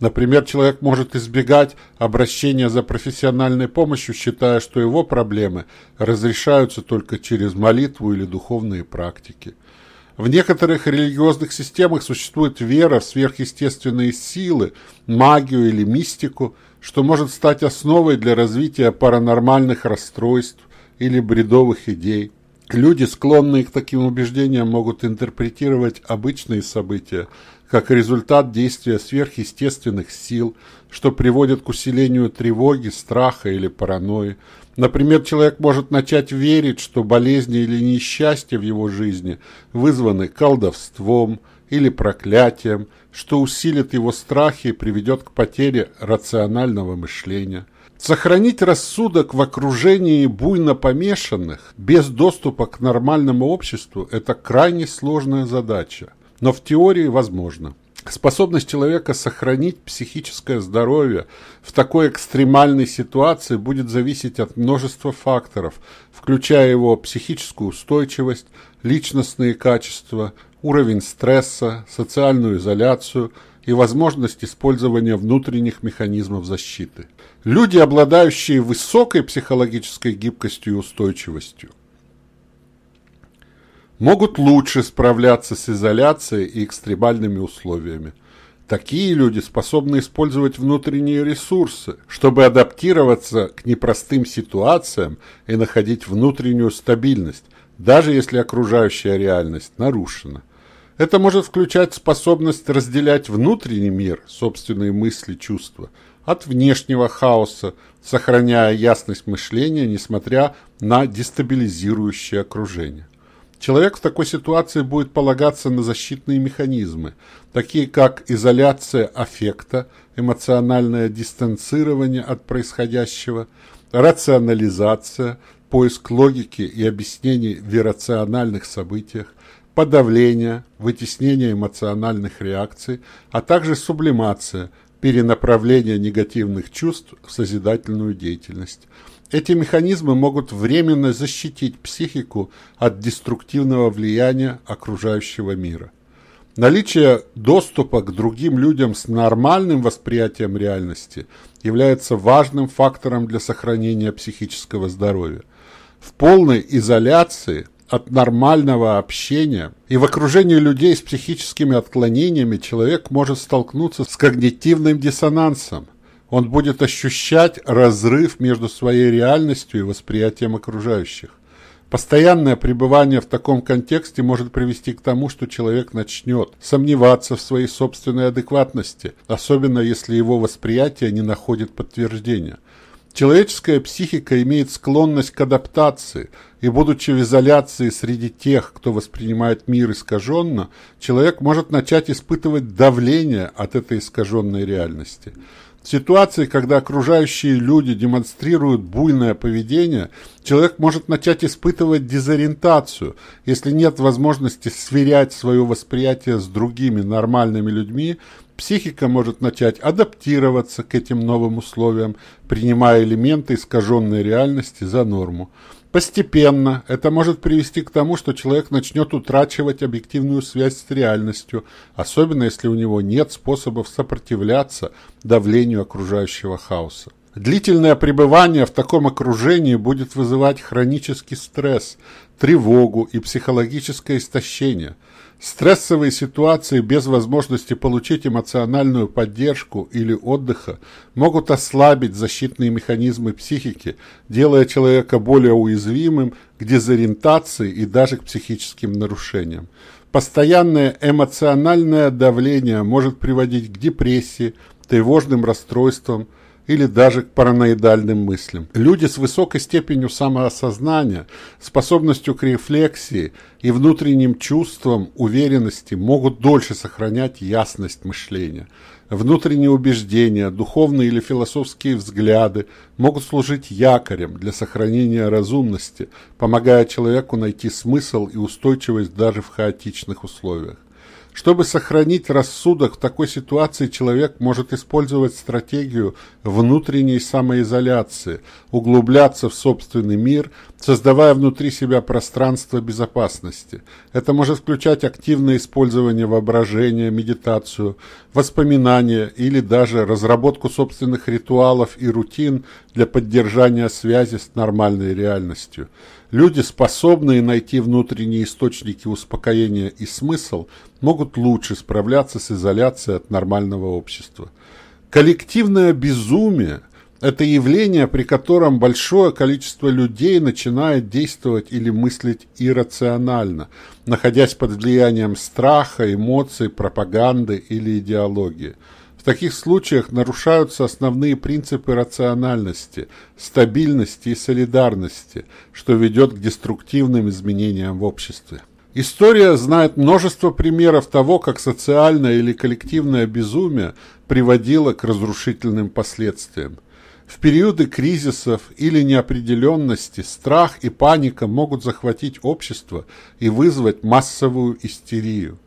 [SPEAKER 1] Например, человек может избегать обращения за профессиональной помощью, считая, что его проблемы разрешаются только через молитву или духовные практики. В некоторых религиозных системах существует вера в сверхъестественные силы, магию или мистику, что может стать основой для развития паранормальных расстройств или бредовых идей. Люди, склонные к таким убеждениям, могут интерпретировать обычные события как результат действия сверхъестественных сил, что приводит к усилению тревоги, страха или паранойи. Например, человек может начать верить, что болезни или несчастья в его жизни вызваны колдовством или проклятием, что усилит его страхи и приведет к потере рационального мышления. Сохранить рассудок в окружении буйно помешанных, без доступа к нормальному обществу – это крайне сложная задача но в теории возможно. Способность человека сохранить психическое здоровье в такой экстремальной ситуации будет зависеть от множества факторов, включая его психическую устойчивость, личностные качества, уровень стресса, социальную изоляцию и возможность использования внутренних механизмов защиты. Люди, обладающие высокой психологической гибкостью и устойчивостью, могут лучше справляться с изоляцией и экстремальными условиями. Такие люди способны использовать внутренние ресурсы, чтобы адаптироваться к непростым ситуациям и находить внутреннюю стабильность, даже если окружающая реальность нарушена. Это может включать способность разделять внутренний мир, собственные мысли, чувства, от внешнего хаоса, сохраняя ясность мышления, несмотря на дестабилизирующее окружение. Человек в такой ситуации будет полагаться на защитные механизмы, такие как изоляция аффекта, эмоциональное дистанцирование от происходящего, рационализация, поиск логики и объяснений в иррациональных событиях, подавление, вытеснение эмоциональных реакций, а также сублимация, перенаправление негативных чувств в созидательную деятельность – эти механизмы могут временно защитить психику от деструктивного влияния окружающего мира. Наличие доступа к другим людям с нормальным восприятием реальности является важным фактором для сохранения психического здоровья. В полной изоляции от нормального общения и в окружении людей с психическими отклонениями человек может столкнуться с когнитивным диссонансом, он будет ощущать разрыв между своей реальностью и восприятием окружающих. Постоянное пребывание в таком контексте может привести к тому, что человек начнет сомневаться в своей собственной адекватности, особенно если его восприятие не находит подтверждения. Человеческая психика имеет склонность к адаптации, и будучи в изоляции среди тех, кто воспринимает мир искаженно, человек может начать испытывать давление от этой искаженной реальности. В ситуации, когда окружающие люди демонстрируют буйное поведение, человек может начать испытывать дезориентацию, если нет возможности сверять свое восприятие с другими нормальными людьми, Психика может начать адаптироваться к этим новым условиям, принимая элементы искаженной реальности за норму. Постепенно это может привести к тому, что человек начнет утрачивать объективную связь с реальностью, особенно если у него нет способов сопротивляться давлению окружающего хаоса. Длительное пребывание в таком окружении будет вызывать хронический стресс, тревогу и психологическое истощение – Стрессовые ситуации без возможности получить эмоциональную поддержку или отдыха могут ослабить защитные механизмы психики, делая человека более уязвимым к дезориентации и даже к психическим нарушениям. Постоянное эмоциональное давление может приводить к депрессии, тревожным расстройствам, или даже к параноидальным мыслям. Люди с высокой степенью самоосознания, способностью к рефлексии и внутренним чувством уверенности могут дольше сохранять ясность мышления. Внутренние убеждения, духовные или философские взгляды могут служить якорем для сохранения разумности, помогая человеку найти смысл и устойчивость даже в хаотичных условиях. Чтобы сохранить рассудок в такой ситуации, человек может использовать стратегию внутренней самоизоляции, углубляться в собственный мир, создавая внутри себя пространство безопасности. Это может включать активное использование воображения, медитацию, воспоминания или даже разработку собственных ритуалов и рутин для поддержания связи с нормальной реальностью. Люди, способные найти внутренние источники успокоения и смысл, могут лучше справляться с изоляцией от нормального общества. Коллективное безумие – это явление, при котором большое количество людей начинает действовать или мыслить иррационально, находясь под влиянием страха, эмоций, пропаганды или идеологии – в таких случаях нарушаются основные принципы рациональности, стабильности и солидарности, что ведет к деструктивным изменениям в обществе. История знает множество примеров того, как социальное или коллективное безумие приводило к разрушительным последствиям. В периоды кризисов или неопределенности страх и паника могут захватить общество и вызвать массовую истерию.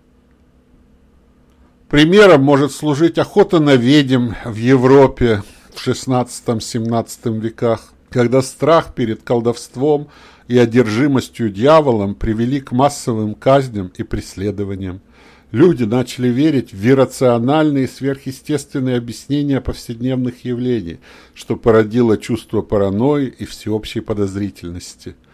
[SPEAKER 1] Примером может служить охота на ведьм в Европе в XVI-XVII веках, когда страх перед колдовством и одержимостью дьяволом привели к массовым казням и преследованиям. Люди начали верить в иррациональные сверхъестественные объяснения повседневных явлений, что породило чувство паранойи и всеобщей подозрительности –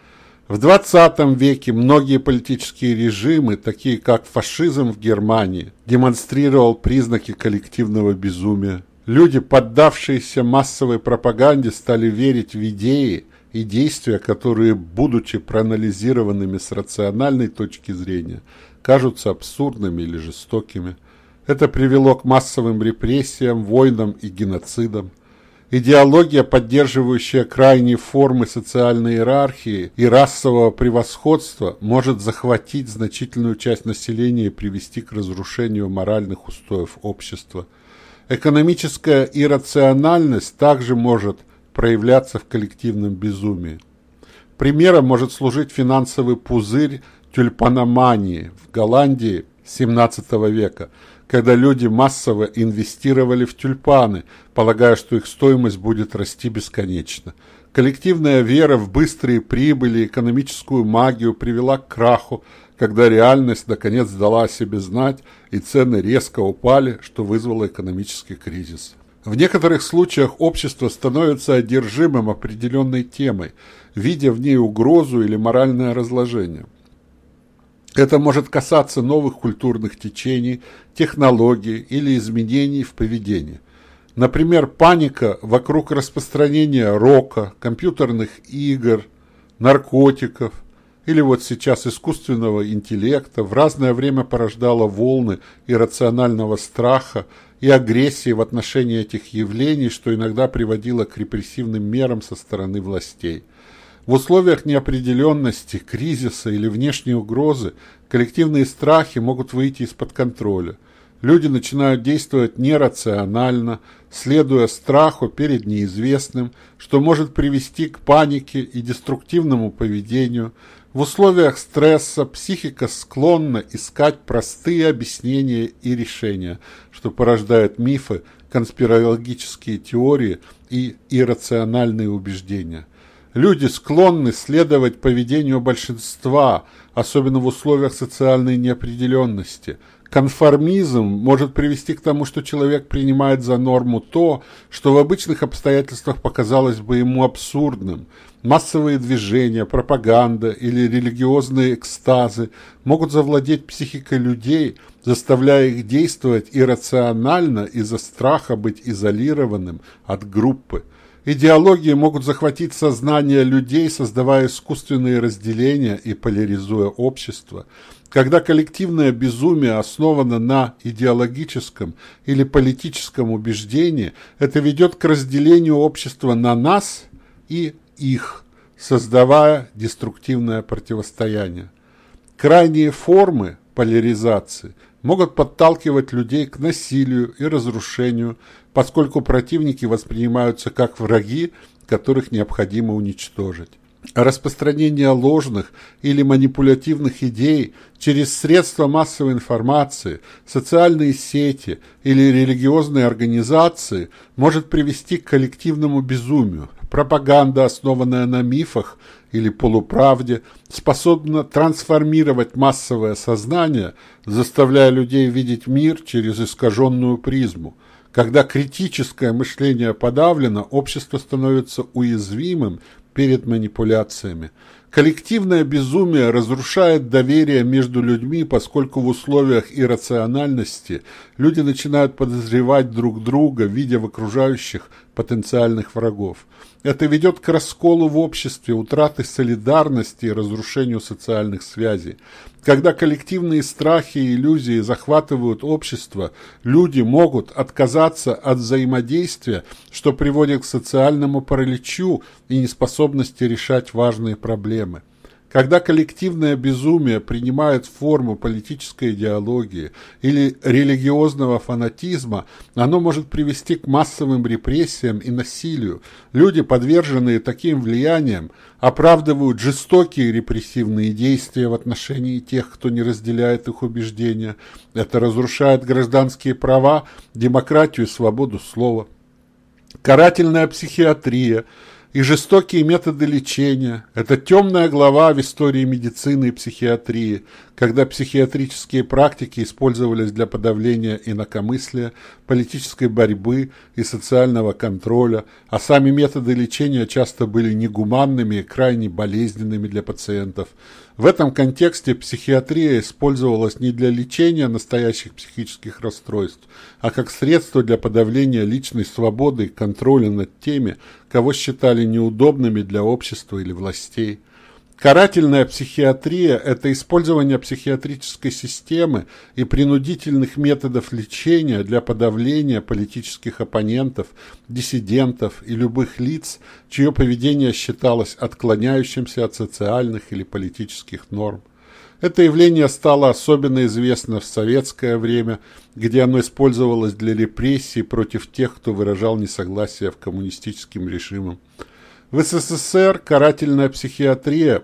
[SPEAKER 1] в 20 веке многие политические режимы, такие как фашизм в Германии, демонстрировал признаки коллективного безумия. Люди, поддавшиеся массовой пропаганде, стали верить в идеи и действия, которые, будучи проанализированными с рациональной точки зрения, кажутся абсурдными или жестокими. Это привело к массовым репрессиям, войнам и геноцидам. Идеология, поддерживающая крайние формы социальной иерархии и расового превосходства, может захватить значительную часть населения и привести к разрушению моральных устоев общества. Экономическая иррациональность также может проявляться в коллективном безумии. Примером может служить финансовый пузырь тюльпаномании в Голландии XVII века – когда люди массово инвестировали в тюльпаны, полагая, что их стоимость будет расти бесконечно. Коллективная вера в быстрые прибыли и экономическую магию привела к краху, когда реальность наконец дала о себе знать и цены резко упали, что вызвало экономический кризис. В некоторых случаях общество становится одержимым определенной темой, видя в ней угрозу или моральное разложение. Это может касаться новых культурных течений, технологий или изменений в поведении. Например, паника вокруг распространения рока, компьютерных игр, наркотиков, или вот сейчас искусственного интеллекта в разное время порождало волны иррационального страха и агрессии в отношении этих явлений, что иногда приводило к репрессивным мерам со стороны властей. В условиях неопределенности, кризиса или внешней угрозы коллективные страхи могут выйти из-под контроля. Люди начинают действовать нерационально, следуя страху перед неизвестным, что может привести к панике и деструктивному поведению. В условиях стресса психика склонна искать простые объяснения и решения, что порождает мифы, конспирологические теории и иррациональные убеждения. Люди склонны следовать поведению большинства, особенно в условиях социальной неопределенности. Конформизм может привести к тому, что человек принимает за норму то, что в обычных обстоятельствах показалось бы ему абсурдным. Массовые движения, пропаганда или религиозные экстазы могут завладеть психикой людей, заставляя их действовать иррационально из-за страха быть изолированным от группы. Идеологии могут захватить сознание людей, создавая искусственные разделения и поляризуя общество. Когда коллективное безумие основано на идеологическом или политическом убеждении, это ведет к разделению общества на нас и их, создавая деструктивное противостояние. Крайние формы поляризации могут подталкивать людей к насилию и разрушению, поскольку противники воспринимаются как враги, которых необходимо уничтожить. Распространение ложных или манипулятивных идей через средства массовой информации, социальные сети или религиозные организации может привести к коллективному безумию. Пропаганда, основанная на мифах или полуправде, способна трансформировать массовое сознание, заставляя людей видеть мир через искаженную призму. Когда критическое мышление подавлено, общество становится уязвимым перед манипуляциями. Коллективное безумие разрушает доверие между людьми, поскольку в условиях иррациональности люди начинают подозревать друг друга, видя в окружающих потенциальных врагов. Это ведет к расколу в обществе, утраты солидарности и разрушению социальных связей. Когда коллективные страхи и иллюзии захватывают общество, люди могут отказаться от взаимодействия, что приводит к социальному параличу и неспособности решать важные проблемы. Когда коллективное безумие принимает форму политической идеологии или религиозного фанатизма, оно может привести к массовым репрессиям и насилию. Люди, подверженные таким влияниям, оправдывают жестокие репрессивные действия в отношении тех, кто не разделяет их убеждения. Это разрушает гражданские права, демократию и свободу слова. Карательная психиатрия – и жестокие методы лечения. Это темная глава в истории медицины и психиатрии, когда психиатрические практики использовались для подавления инакомыслия, политической борьбы и социального контроля, а сами методы лечения часто были негуманными и крайне болезненными для пациентов. В этом контексте психиатрия использовалась не для лечения настоящих психических расстройств, а как средство для подавления личной свободы и контроля над теми, кого считали неудобными для общества или властей. Карательная психиатрия – это использование психиатрической системы и принудительных методов лечения для подавления политических оппонентов, диссидентов и любых лиц, чье поведение считалось отклоняющимся от социальных или политических норм. Это явление стало особенно известно в советское время, где оно использовалось для репрессий против тех, кто выражал несогласие в коммунистическим режимом. В СССР карательная психиатрия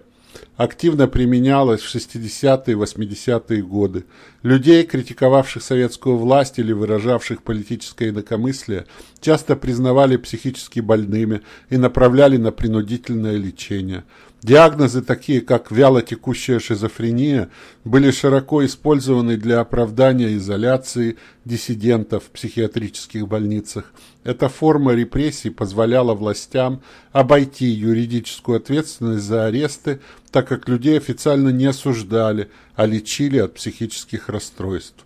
[SPEAKER 1] активно применялась в 60-е и 80-е годы. Людей, критиковавших советскую власть или выражавших политическое инакомыслие, часто признавали психически больными и направляли на принудительное лечение – Диагнозы, такие как вялотекущая шизофрения, были широко использованы для оправдания изоляции диссидентов в психиатрических больницах. Эта форма репрессий позволяла властям обойти юридическую ответственность за аресты, так как людей официально не осуждали, а лечили от психических расстройств.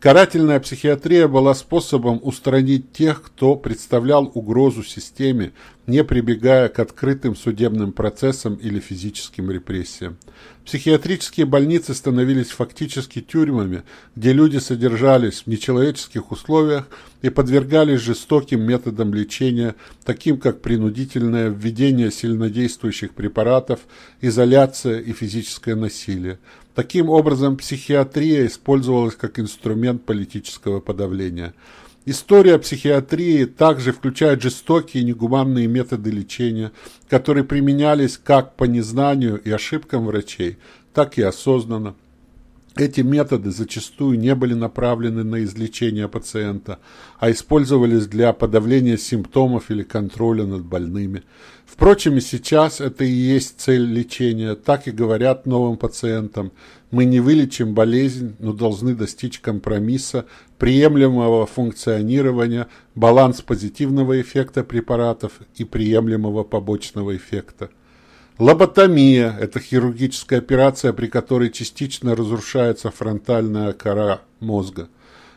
[SPEAKER 1] Карательная психиатрия была способом устранить тех, кто представлял угрозу системе, не прибегая к открытым судебным процессам или физическим репрессиям. Психиатрические больницы становились фактически тюрьмами, где люди содержались в нечеловеческих условиях и подвергались жестоким методам лечения, таким как принудительное введение сильнодействующих препаратов, изоляция и физическое насилие. Таким образом, психиатрия использовалась как инструмент политического подавления. История психиатрии также включает жестокие и негуманные методы лечения, которые применялись как по незнанию и ошибкам врачей, так и осознанно. Эти методы зачастую не были направлены на излечение пациента, а использовались для подавления симптомов или контроля над больными. Впрочем, и сейчас это и есть цель лечения, так и говорят новым пациентам. Мы не вылечим болезнь, но должны достичь компромисса, приемлемого функционирования, баланс позитивного эффекта препаратов и приемлемого побочного эффекта. Лоботомия – это хирургическая операция, при которой частично разрушается фронтальная кора мозга.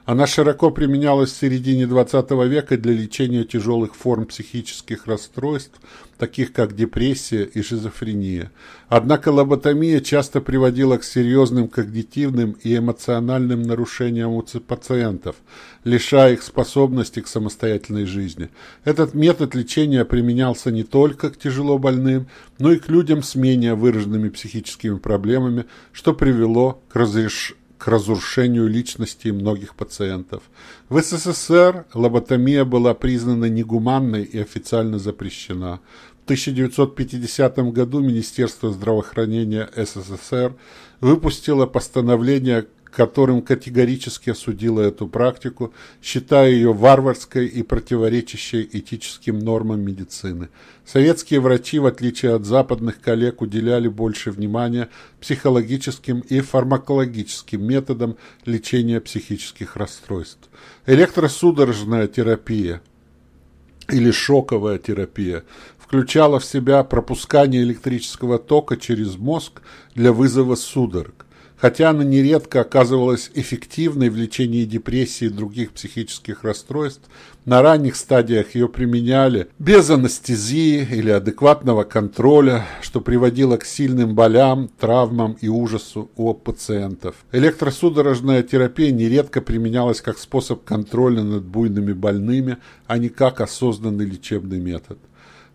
[SPEAKER 1] Она широко применялась в середине XX века для лечения тяжелых форм психических расстройств, таких как депрессия и шизофрения. Однако лоботомия часто приводила к серьезным когнитивным и эмоциональным нарушениям у пациентов, лишая их способности к самостоятельной жизни. Этот метод лечения применялся не только к тяжело больным, но и к людям с менее выраженными психическими проблемами, что привело к разрешению к разрушению личности многих пациентов. В СССР лоботомия была признана негуманной и официально запрещена. В 1950 году Министерство здравоохранения СССР выпустило постановление которым категорически осудила эту практику, считая ее варварской и противоречащей этическим нормам медицины. Советские врачи, в отличие от западных коллег, уделяли больше внимания психологическим и фармакологическим методам лечения психических расстройств. Электросудорожная терапия или шоковая терапия включала в себя пропускание электрического тока через мозг для вызова судорог. Хотя она нередко оказывалась эффективной в лечении депрессии и других психических расстройств, на ранних стадиях ее применяли без анестезии или адекватного контроля, что приводило к сильным болям, травмам и ужасу у пациентов. Электросудорожная терапия нередко применялась как способ контроля над буйными больными, а не как осознанный лечебный метод.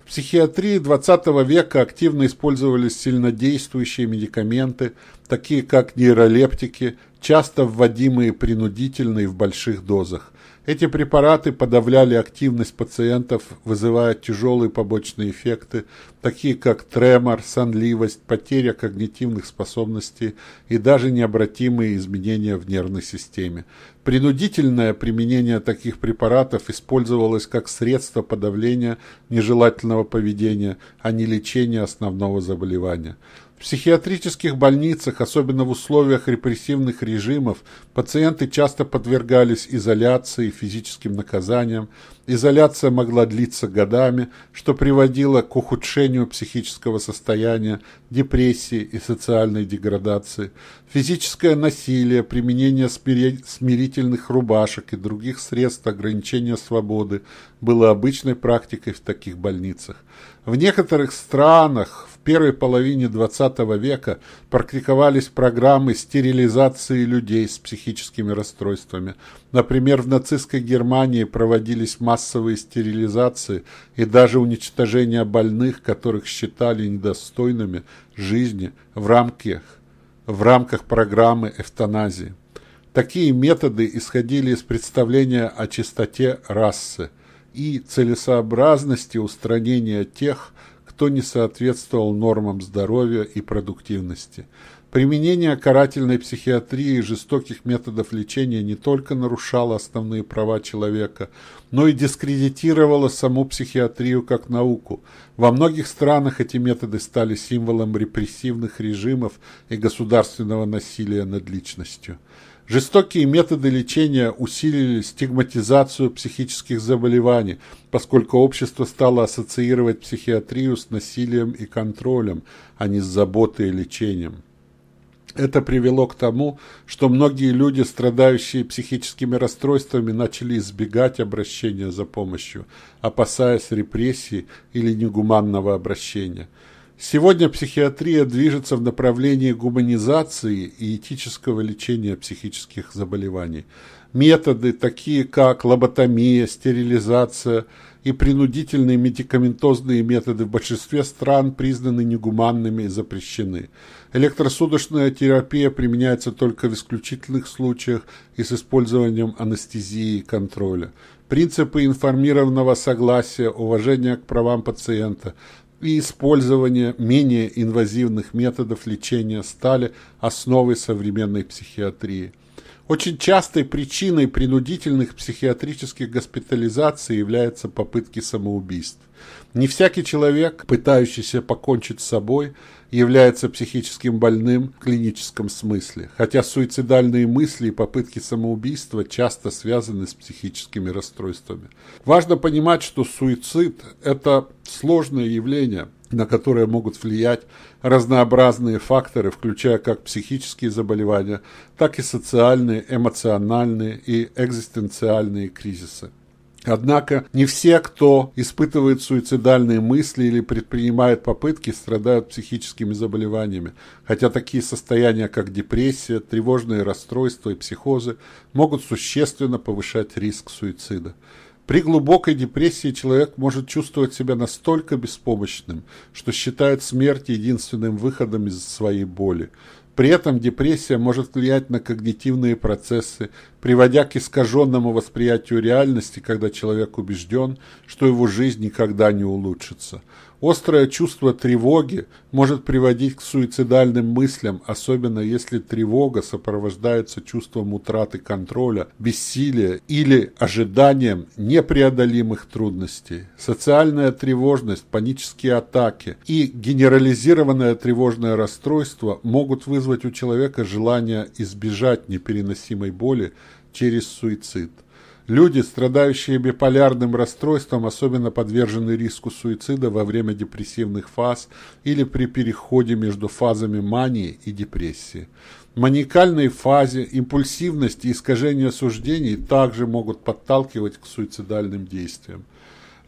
[SPEAKER 1] Психиатрии XX века активно использовались сильнодействующие медикаменты, такие как нейролептики, часто вводимые принудительно и в больших дозах. Эти препараты подавляли активность пациентов, вызывая тяжелые побочные эффекты, такие как тремор, сонливость, потеря когнитивных способностей и даже необратимые изменения в нервной системе. Принудительное применение таких препаратов использовалось как средство подавления нежелательного поведения, а не лечения основного заболевания. В психиатрических больницах, особенно в условиях репрессивных режимов, пациенты часто подвергались изоляции физическим наказаниям. Изоляция могла длиться годами, что приводило к ухудшению психического состояния, депрессии и социальной деградации. Физическое насилие, применение смирительных рубашек и других средств ограничения свободы было обычной практикой в таких больницах. В некоторых странах в первой половине XX века практиковались программы стерилизации людей с психическими расстройствами. Например, в нацистской Германии проводились массовые стерилизации и даже уничтожение больных, которых считали недостойными жизни в рамках, в рамках программы эвтаназии. Такие методы исходили из представления о чистоте расы – и целесообразности устранения тех, кто не соответствовал нормам здоровья и продуктивности. Применение карательной психиатрии и жестоких методов лечения не только нарушало основные права человека, но и дискредитировало саму психиатрию как науку. Во многих странах эти методы стали символом репрессивных режимов и государственного насилия над личностью. Жестокие методы лечения усилили стигматизацию психических заболеваний, поскольку общество стало ассоциировать психиатрию с насилием и контролем, а не с заботой и лечением. Это привело к тому, что многие люди, страдающие психическими расстройствами, начали избегать обращения за помощью, опасаясь репрессий или негуманного обращения. Сегодня психиатрия движется в направлении гуманизации и этического лечения психических заболеваний. Методы, такие как лоботомия, стерилизация – и принудительные медикаментозные методы в большинстве стран признаны негуманными и запрещены. Электросудочная терапия применяется только в исключительных случаях и с использованием анестезии и контроля. Принципы информированного согласия, уважения к правам пациента и использование менее инвазивных методов лечения стали основой современной психиатрии. Очень частой причиной принудительных психиатрических госпитализаций являются попытки самоубийств. Не всякий человек, пытающийся покончить с собой, является психическим больным в клиническом смысле, хотя суицидальные мысли и попытки самоубийства часто связаны с психическими расстройствами. Важно понимать, что суицид – это сложное явление – на которые могут влиять разнообразные факторы, включая как психические заболевания, так и социальные, эмоциональные и экзистенциальные кризисы. Однако не все, кто испытывает суицидальные мысли или предпринимает попытки, страдают психическими заболеваниями, хотя такие состояния, как депрессия, тревожные расстройства и психозы, могут существенно повышать риск суицида. При глубокой депрессии человек может чувствовать себя настолько беспомощным, что считает смерть единственным выходом из своей боли. При этом депрессия может влиять на когнитивные процессы, приводя к искаженному восприятию реальности, когда человек убежден, что его жизнь никогда не улучшится. Острое чувство тревоги может приводить к суицидальным мыслям, особенно если тревога сопровождается чувством утраты контроля, бессилия или ожиданием непреодолимых трудностей. Социальная тревожность, панические атаки и генерализированное тревожное расстройство могут вызвать у человека желание избежать непереносимой боли через суицид. Люди, страдающие биполярным расстройством, особенно подвержены риску суицида во время депрессивных фаз или при переходе между фазами мании и депрессии. В фазе импульсивность и искажение суждений также могут подталкивать к суицидальным действиям.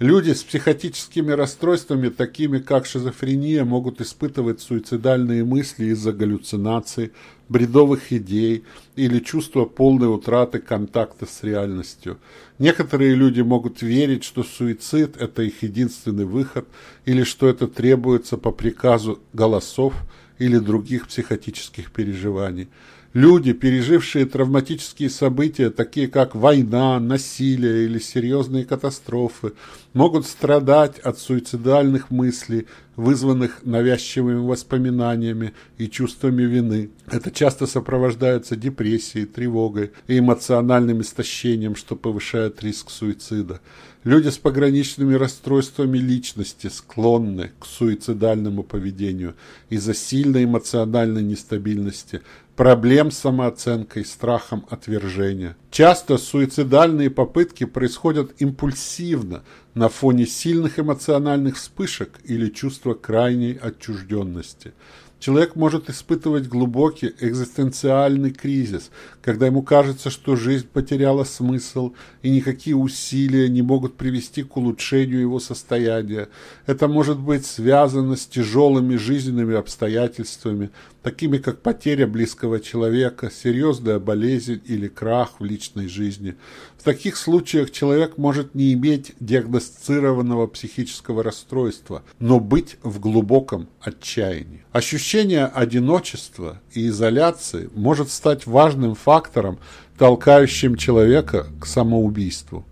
[SPEAKER 1] Люди с психотическими расстройствами, такими как шизофрения, могут испытывать суицидальные мысли из-за галлюцинаций, бредовых идей или чувства полной утраты контакта с реальностью. Некоторые люди могут верить, что суицид – это их единственный выход, или что это требуется по приказу голосов или других психотических переживаний. Люди, пережившие травматические события, такие как война, насилие или серьезные катастрофы, могут страдать от суицидальных мыслей, вызванных навязчивыми воспоминаниями и чувствами вины. Это часто сопровождается депрессией, тревогой и эмоциональным истощением, что повышает риск суицида. Люди с пограничными расстройствами личности склонны к суицидальному поведению из-за сильной эмоциональной нестабильности, проблем с самооценкой, страхом отвержения. Часто суицидальные попытки происходят импульсивно, на фоне сильных эмоциональных вспышек или чувства крайней отчужденности. Человек может испытывать глубокий экзистенциальный кризис, когда ему кажется, что жизнь потеряла смысл, и никакие усилия не могут привести к улучшению его состояния. Это может быть связано с тяжелыми жизненными обстоятельствами, такими как потеря близкого человека, серьезная болезнь или крах в личной жизни. В таких случаях человек может не иметь диагностированного психического расстройства, но быть в глубоком отчаянии. Ощущение одиночества и изоляции может стать важным фактором, толкающим человека к самоубийству.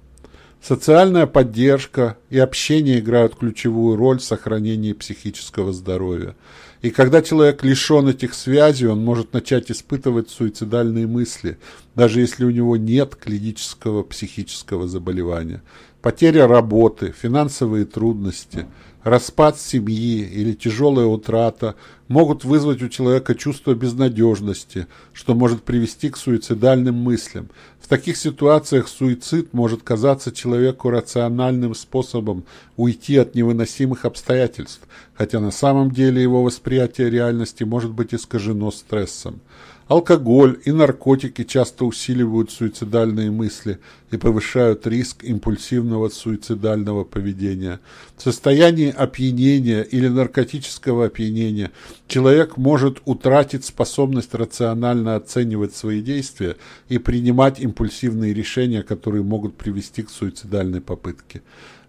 [SPEAKER 1] Социальная поддержка и общение играют ключевую роль в сохранении психического здоровья. И когда человек лишен этих связей, он может начать испытывать суицидальные мысли, даже если у него нет клинического психического заболевания. потеря работы, финансовые трудности, распад семьи или тяжелая утрата могут вызвать у человека чувство безнадежности, что может привести к суицидальным мыслям. В таких ситуациях суицид может казаться человеку рациональным способом уйти от невыносимых обстоятельств, хотя на самом деле его восприятие реальности может быть искажено стрессом. Алкоголь и наркотики часто усиливают суицидальные мысли и повышают риск импульсивного суицидального поведения. В состоянии опьянения или наркотического опьянения человек может утратить способность рационально оценивать свои действия и принимать импульсивные решения, которые могут привести к суицидальной попытке.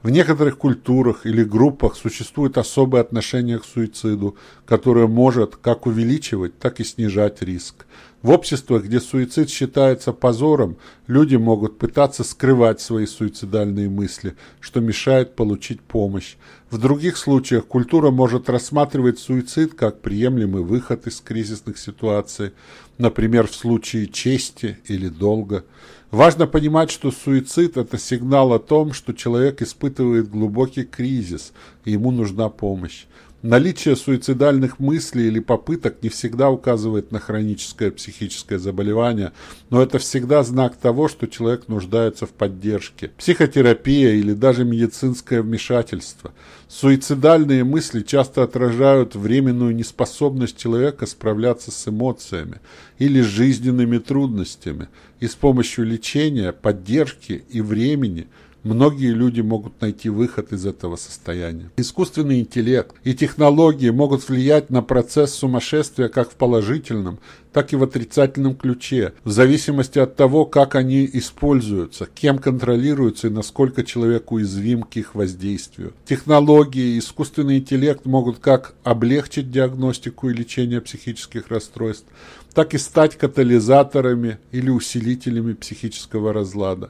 [SPEAKER 1] В некоторых культурах или группах существует особое отношение к суициду, которое может как увеличивать, так и снижать риск. В обществах, где суицид считается позором, люди могут пытаться скрывать свои суицидальные мысли, что мешает получить помощь. В других случаях культура может рассматривать суицид как приемлемый выход из кризисных ситуаций, например, в случае чести или долга. Важно понимать, что суицид – это сигнал о том, что человек испытывает глубокий кризис, и ему нужна помощь. Наличие суицидальных мыслей или попыток не всегда указывает на хроническое психическое заболевание, но это всегда знак того, что человек нуждается в поддержке. Психотерапия или даже медицинское вмешательство. Суицидальные мысли часто отражают временную неспособность человека справляться с эмоциями или жизненными трудностями, и с помощью лечения, поддержки и времени – Многие люди могут найти выход из этого состояния. Искусственный интеллект и технологии могут влиять на процесс сумасшествия как в положительном, так и в отрицательном ключе, в зависимости от того, как они используются, кем контролируются и насколько человек уязвим к их воздействию. Технологии и искусственный интеллект могут как облегчить диагностику и лечение психических расстройств, так и стать катализаторами или усилителями психического разлада.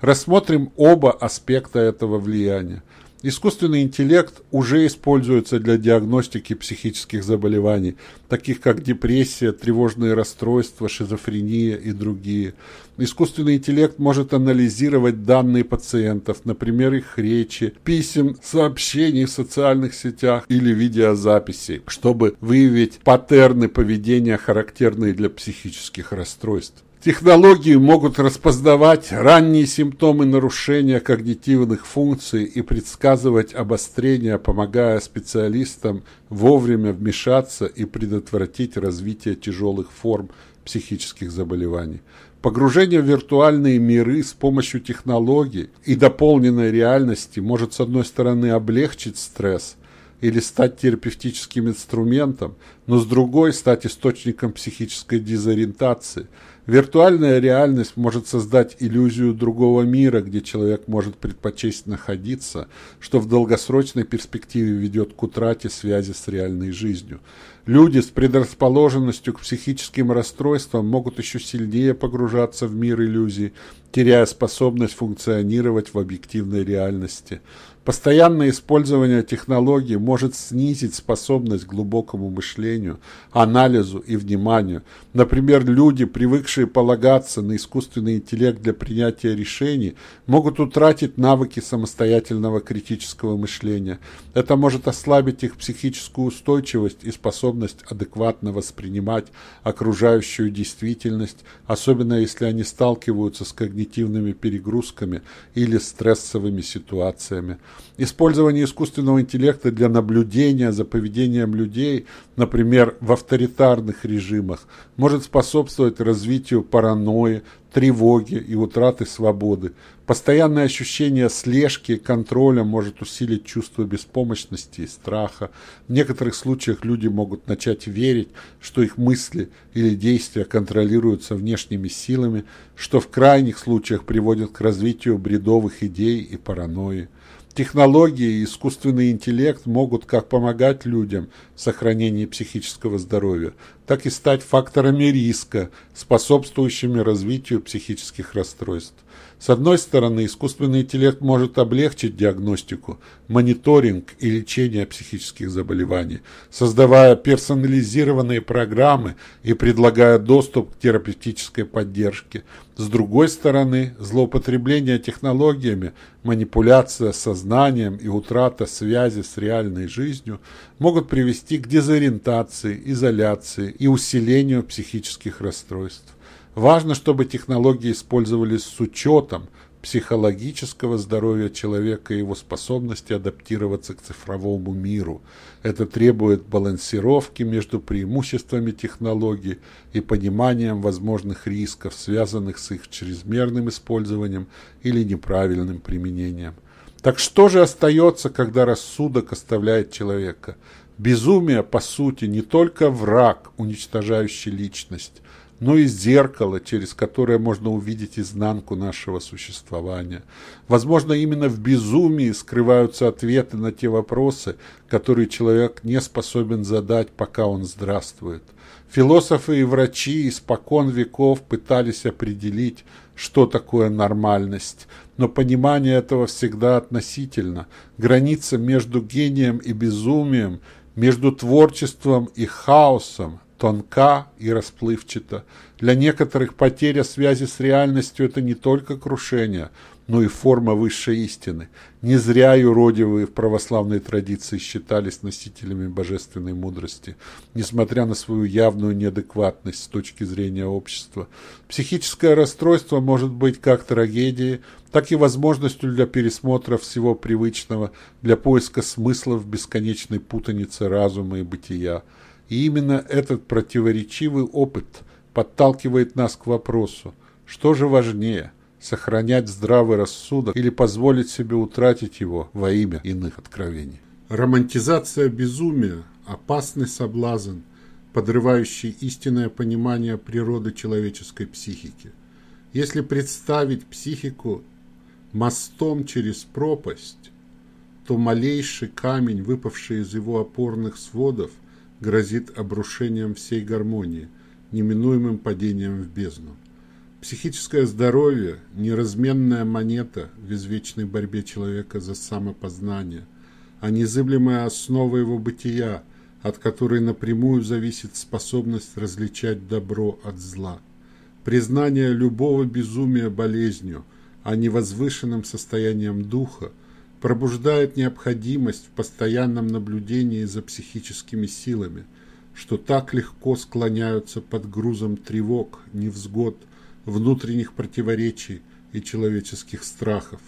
[SPEAKER 1] Рассмотрим оба аспекта этого влияния. Искусственный интеллект уже используется для диагностики психических заболеваний, таких как депрессия, тревожные расстройства, шизофрения и другие. Искусственный интеллект может анализировать данные пациентов, например, их речи, писем, сообщений в социальных сетях или видеозаписей, чтобы выявить паттерны поведения, характерные для психических расстройств. Технологии могут распознавать ранние симптомы нарушения когнитивных функций и предсказывать обострение, помогая специалистам вовремя вмешаться и предотвратить развитие тяжелых форм психических заболеваний. Погружение в виртуальные миры с помощью технологий и дополненной реальности может, с одной стороны, облегчить стресс или стать терапевтическим инструментом, но с другой стать источником психической дезориентации – Виртуальная реальность может создать иллюзию другого мира, где человек может предпочесть находиться, что в долгосрочной перспективе ведет к утрате связи с реальной жизнью. Люди с предрасположенностью к психическим расстройствам могут еще сильнее погружаться в мир иллюзий, теряя способность функционировать в объективной реальности. Постоянное использование технологий может снизить способность к глубокому мышлению, анализу и вниманию. Например, люди, привыкшие полагаться на искусственный интеллект для принятия решений, могут утратить навыки самостоятельного критического мышления. Это может ослабить их психическую устойчивость и способность адекватно воспринимать окружающую действительность, особенно если они сталкиваются с когнитивными перегрузками или стрессовыми ситуациями. Использование искусственного интеллекта для наблюдения за поведением людей, например, в авторитарных режимах, может способствовать развитию паранойи, тревоги и утраты свободы. Постоянное ощущение слежки, контроля может усилить чувство беспомощности и страха. В некоторых случаях люди могут начать верить, что их мысли или действия контролируются внешними силами, что в крайних случаях приводит к развитию бредовых идей и паранойи. Технологии и искусственный интеллект могут как помогать людям в сохранении психического здоровья, так и стать факторами риска, способствующими развитию психических расстройств. С одной стороны, искусственный интеллект может облегчить диагностику, мониторинг и лечение психических заболеваний, создавая персонализированные программы и предлагая доступ к терапевтической поддержке. С другой стороны, злоупотребление технологиями, манипуляция сознанием и утрата связи с реальной жизнью могут привести к дезориентации, изоляции и усилению психических расстройств. Важно, чтобы технологии использовались с учетом психологического здоровья человека и его способности адаптироваться к цифровому миру. Это требует балансировки между преимуществами технологий и пониманием возможных рисков, связанных с их чрезмерным использованием или неправильным применением. Так что же остается, когда рассудок оставляет человека? Безумие, по сути, не только враг, уничтожающий личность, но и зеркало, через которое можно увидеть изнанку нашего существования. Возможно, именно в безумии скрываются ответы на те вопросы, которые человек не способен задать, пока он здравствует. Философы и врачи испокон веков пытались определить, что такое нормальность, но понимание этого всегда относительно. Граница между гением и безумием, между творчеством и хаосом тонка и расплывчата. Для некоторых потеря связи с реальностью – это не только крушение, но и форма высшей истины. Не зря юродивые в православной традиции считались носителями божественной мудрости, несмотря на свою явную неадекватность с точки зрения общества. Психическое расстройство может быть как трагедией, так и возможностью для пересмотра всего привычного, для поиска смысла в бесконечной путанице разума и бытия. И именно этот противоречивый опыт подталкивает нас к вопросу, что же важнее – сохранять здравый рассудок или позволить себе утратить его во имя иных откровений.
[SPEAKER 2] Романтизация безумия – опасный соблазн, подрывающий истинное понимание природы человеческой психики. Если представить психику мостом через пропасть, то малейший камень, выпавший из его опорных сводов, грозит обрушением всей гармонии, неминуемым падением в бездну. Психическое здоровье – неразменная монета в извечной борьбе человека за самопознание, а незыблемая основа его бытия, от которой напрямую зависит способность различать добро от зла. Признание любого безумия болезнью, а не возвышенным состоянием духа – пробуждает необходимость в постоянном наблюдении за психическими силами, что так легко склоняются под грузом тревог, невзгод, внутренних противоречий и человеческих страхов.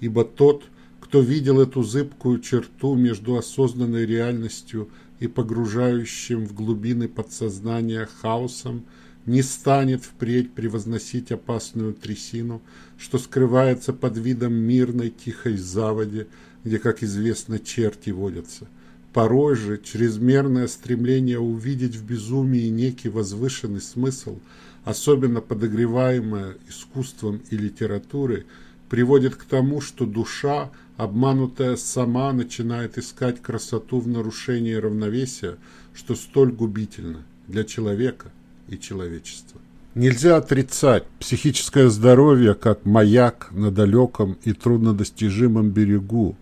[SPEAKER 2] Ибо тот, кто видел эту зыбкую черту между осознанной реальностью и погружающим в глубины подсознания хаосом, не станет впредь превозносить опасную трясину, что скрывается под видом мирной тихой заводи, где, как известно, черти водятся. Порой же чрезмерное стремление увидеть в безумии некий возвышенный смысл, особенно подогреваемое искусством и литературой, приводит к тому, что душа, обманутая сама, начинает искать красоту в нарушении равновесия, что столь губительно для человека и человечества.
[SPEAKER 1] Нельзя отрицать психическое здоровье как маяк на далеком и труднодостижимом берегу.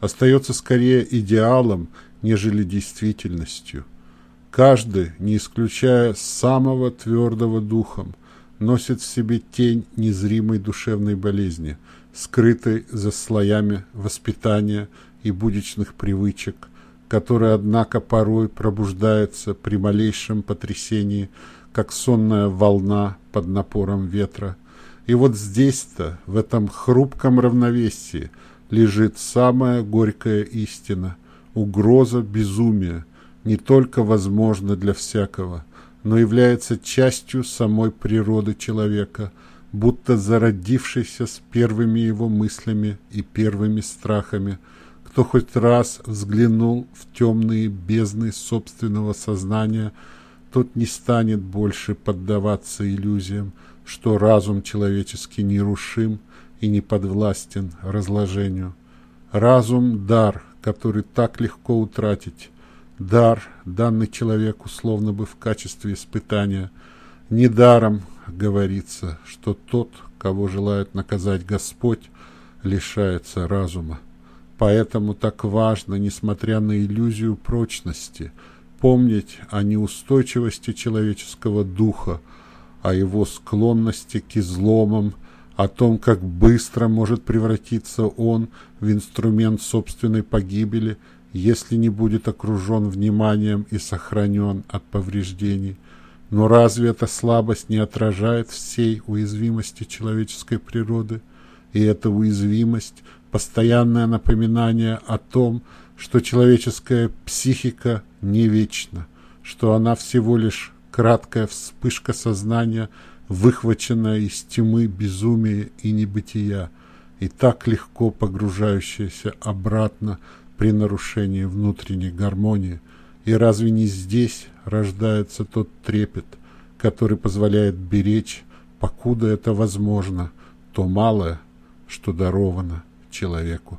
[SPEAKER 1] Остается скорее идеалом, нежели действительностью. Каждый, не исключая самого твердого духом, носит в себе тень незримой душевной болезни, скрытой за слоями воспитания и будечных привычек, которая, однако, порой пробуждается при малейшем потрясении как сонная волна под напором ветра. И вот здесь-то, в этом хрупком равновесии, лежит самая горькая истина, угроза безумия, не только возможна для всякого, но является частью самой природы человека, будто зародившейся с первыми его мыслями и первыми страхами, кто хоть раз взглянул в темные бездны собственного сознания – тот не станет больше поддаваться иллюзиям, что разум человеческий нерушим и не подвластен разложению. Разум – дар, который так легко утратить. Дар, данный человеку словно бы в качестве испытания. Недаром говорится, что тот, кого желает наказать Господь, лишается разума. Поэтому так важно, несмотря на иллюзию прочности, помнить о неустойчивости человеческого духа, о его склонности к изломам, о том, как быстро может превратиться он в инструмент собственной погибели, если не будет окружен вниманием и сохранен от повреждений. Но разве эта слабость не отражает всей уязвимости человеческой природы? И эта уязвимость – постоянное напоминание о том, что человеческая психика не вечна, что она всего лишь краткая вспышка сознания – выхваченная из тьмы безумия и небытия, и так легко погружающаяся обратно при нарушении внутренней гармонии. И разве не здесь рождается тот трепет, который позволяет беречь, покуда это возможно, то малое, что даровано человеку?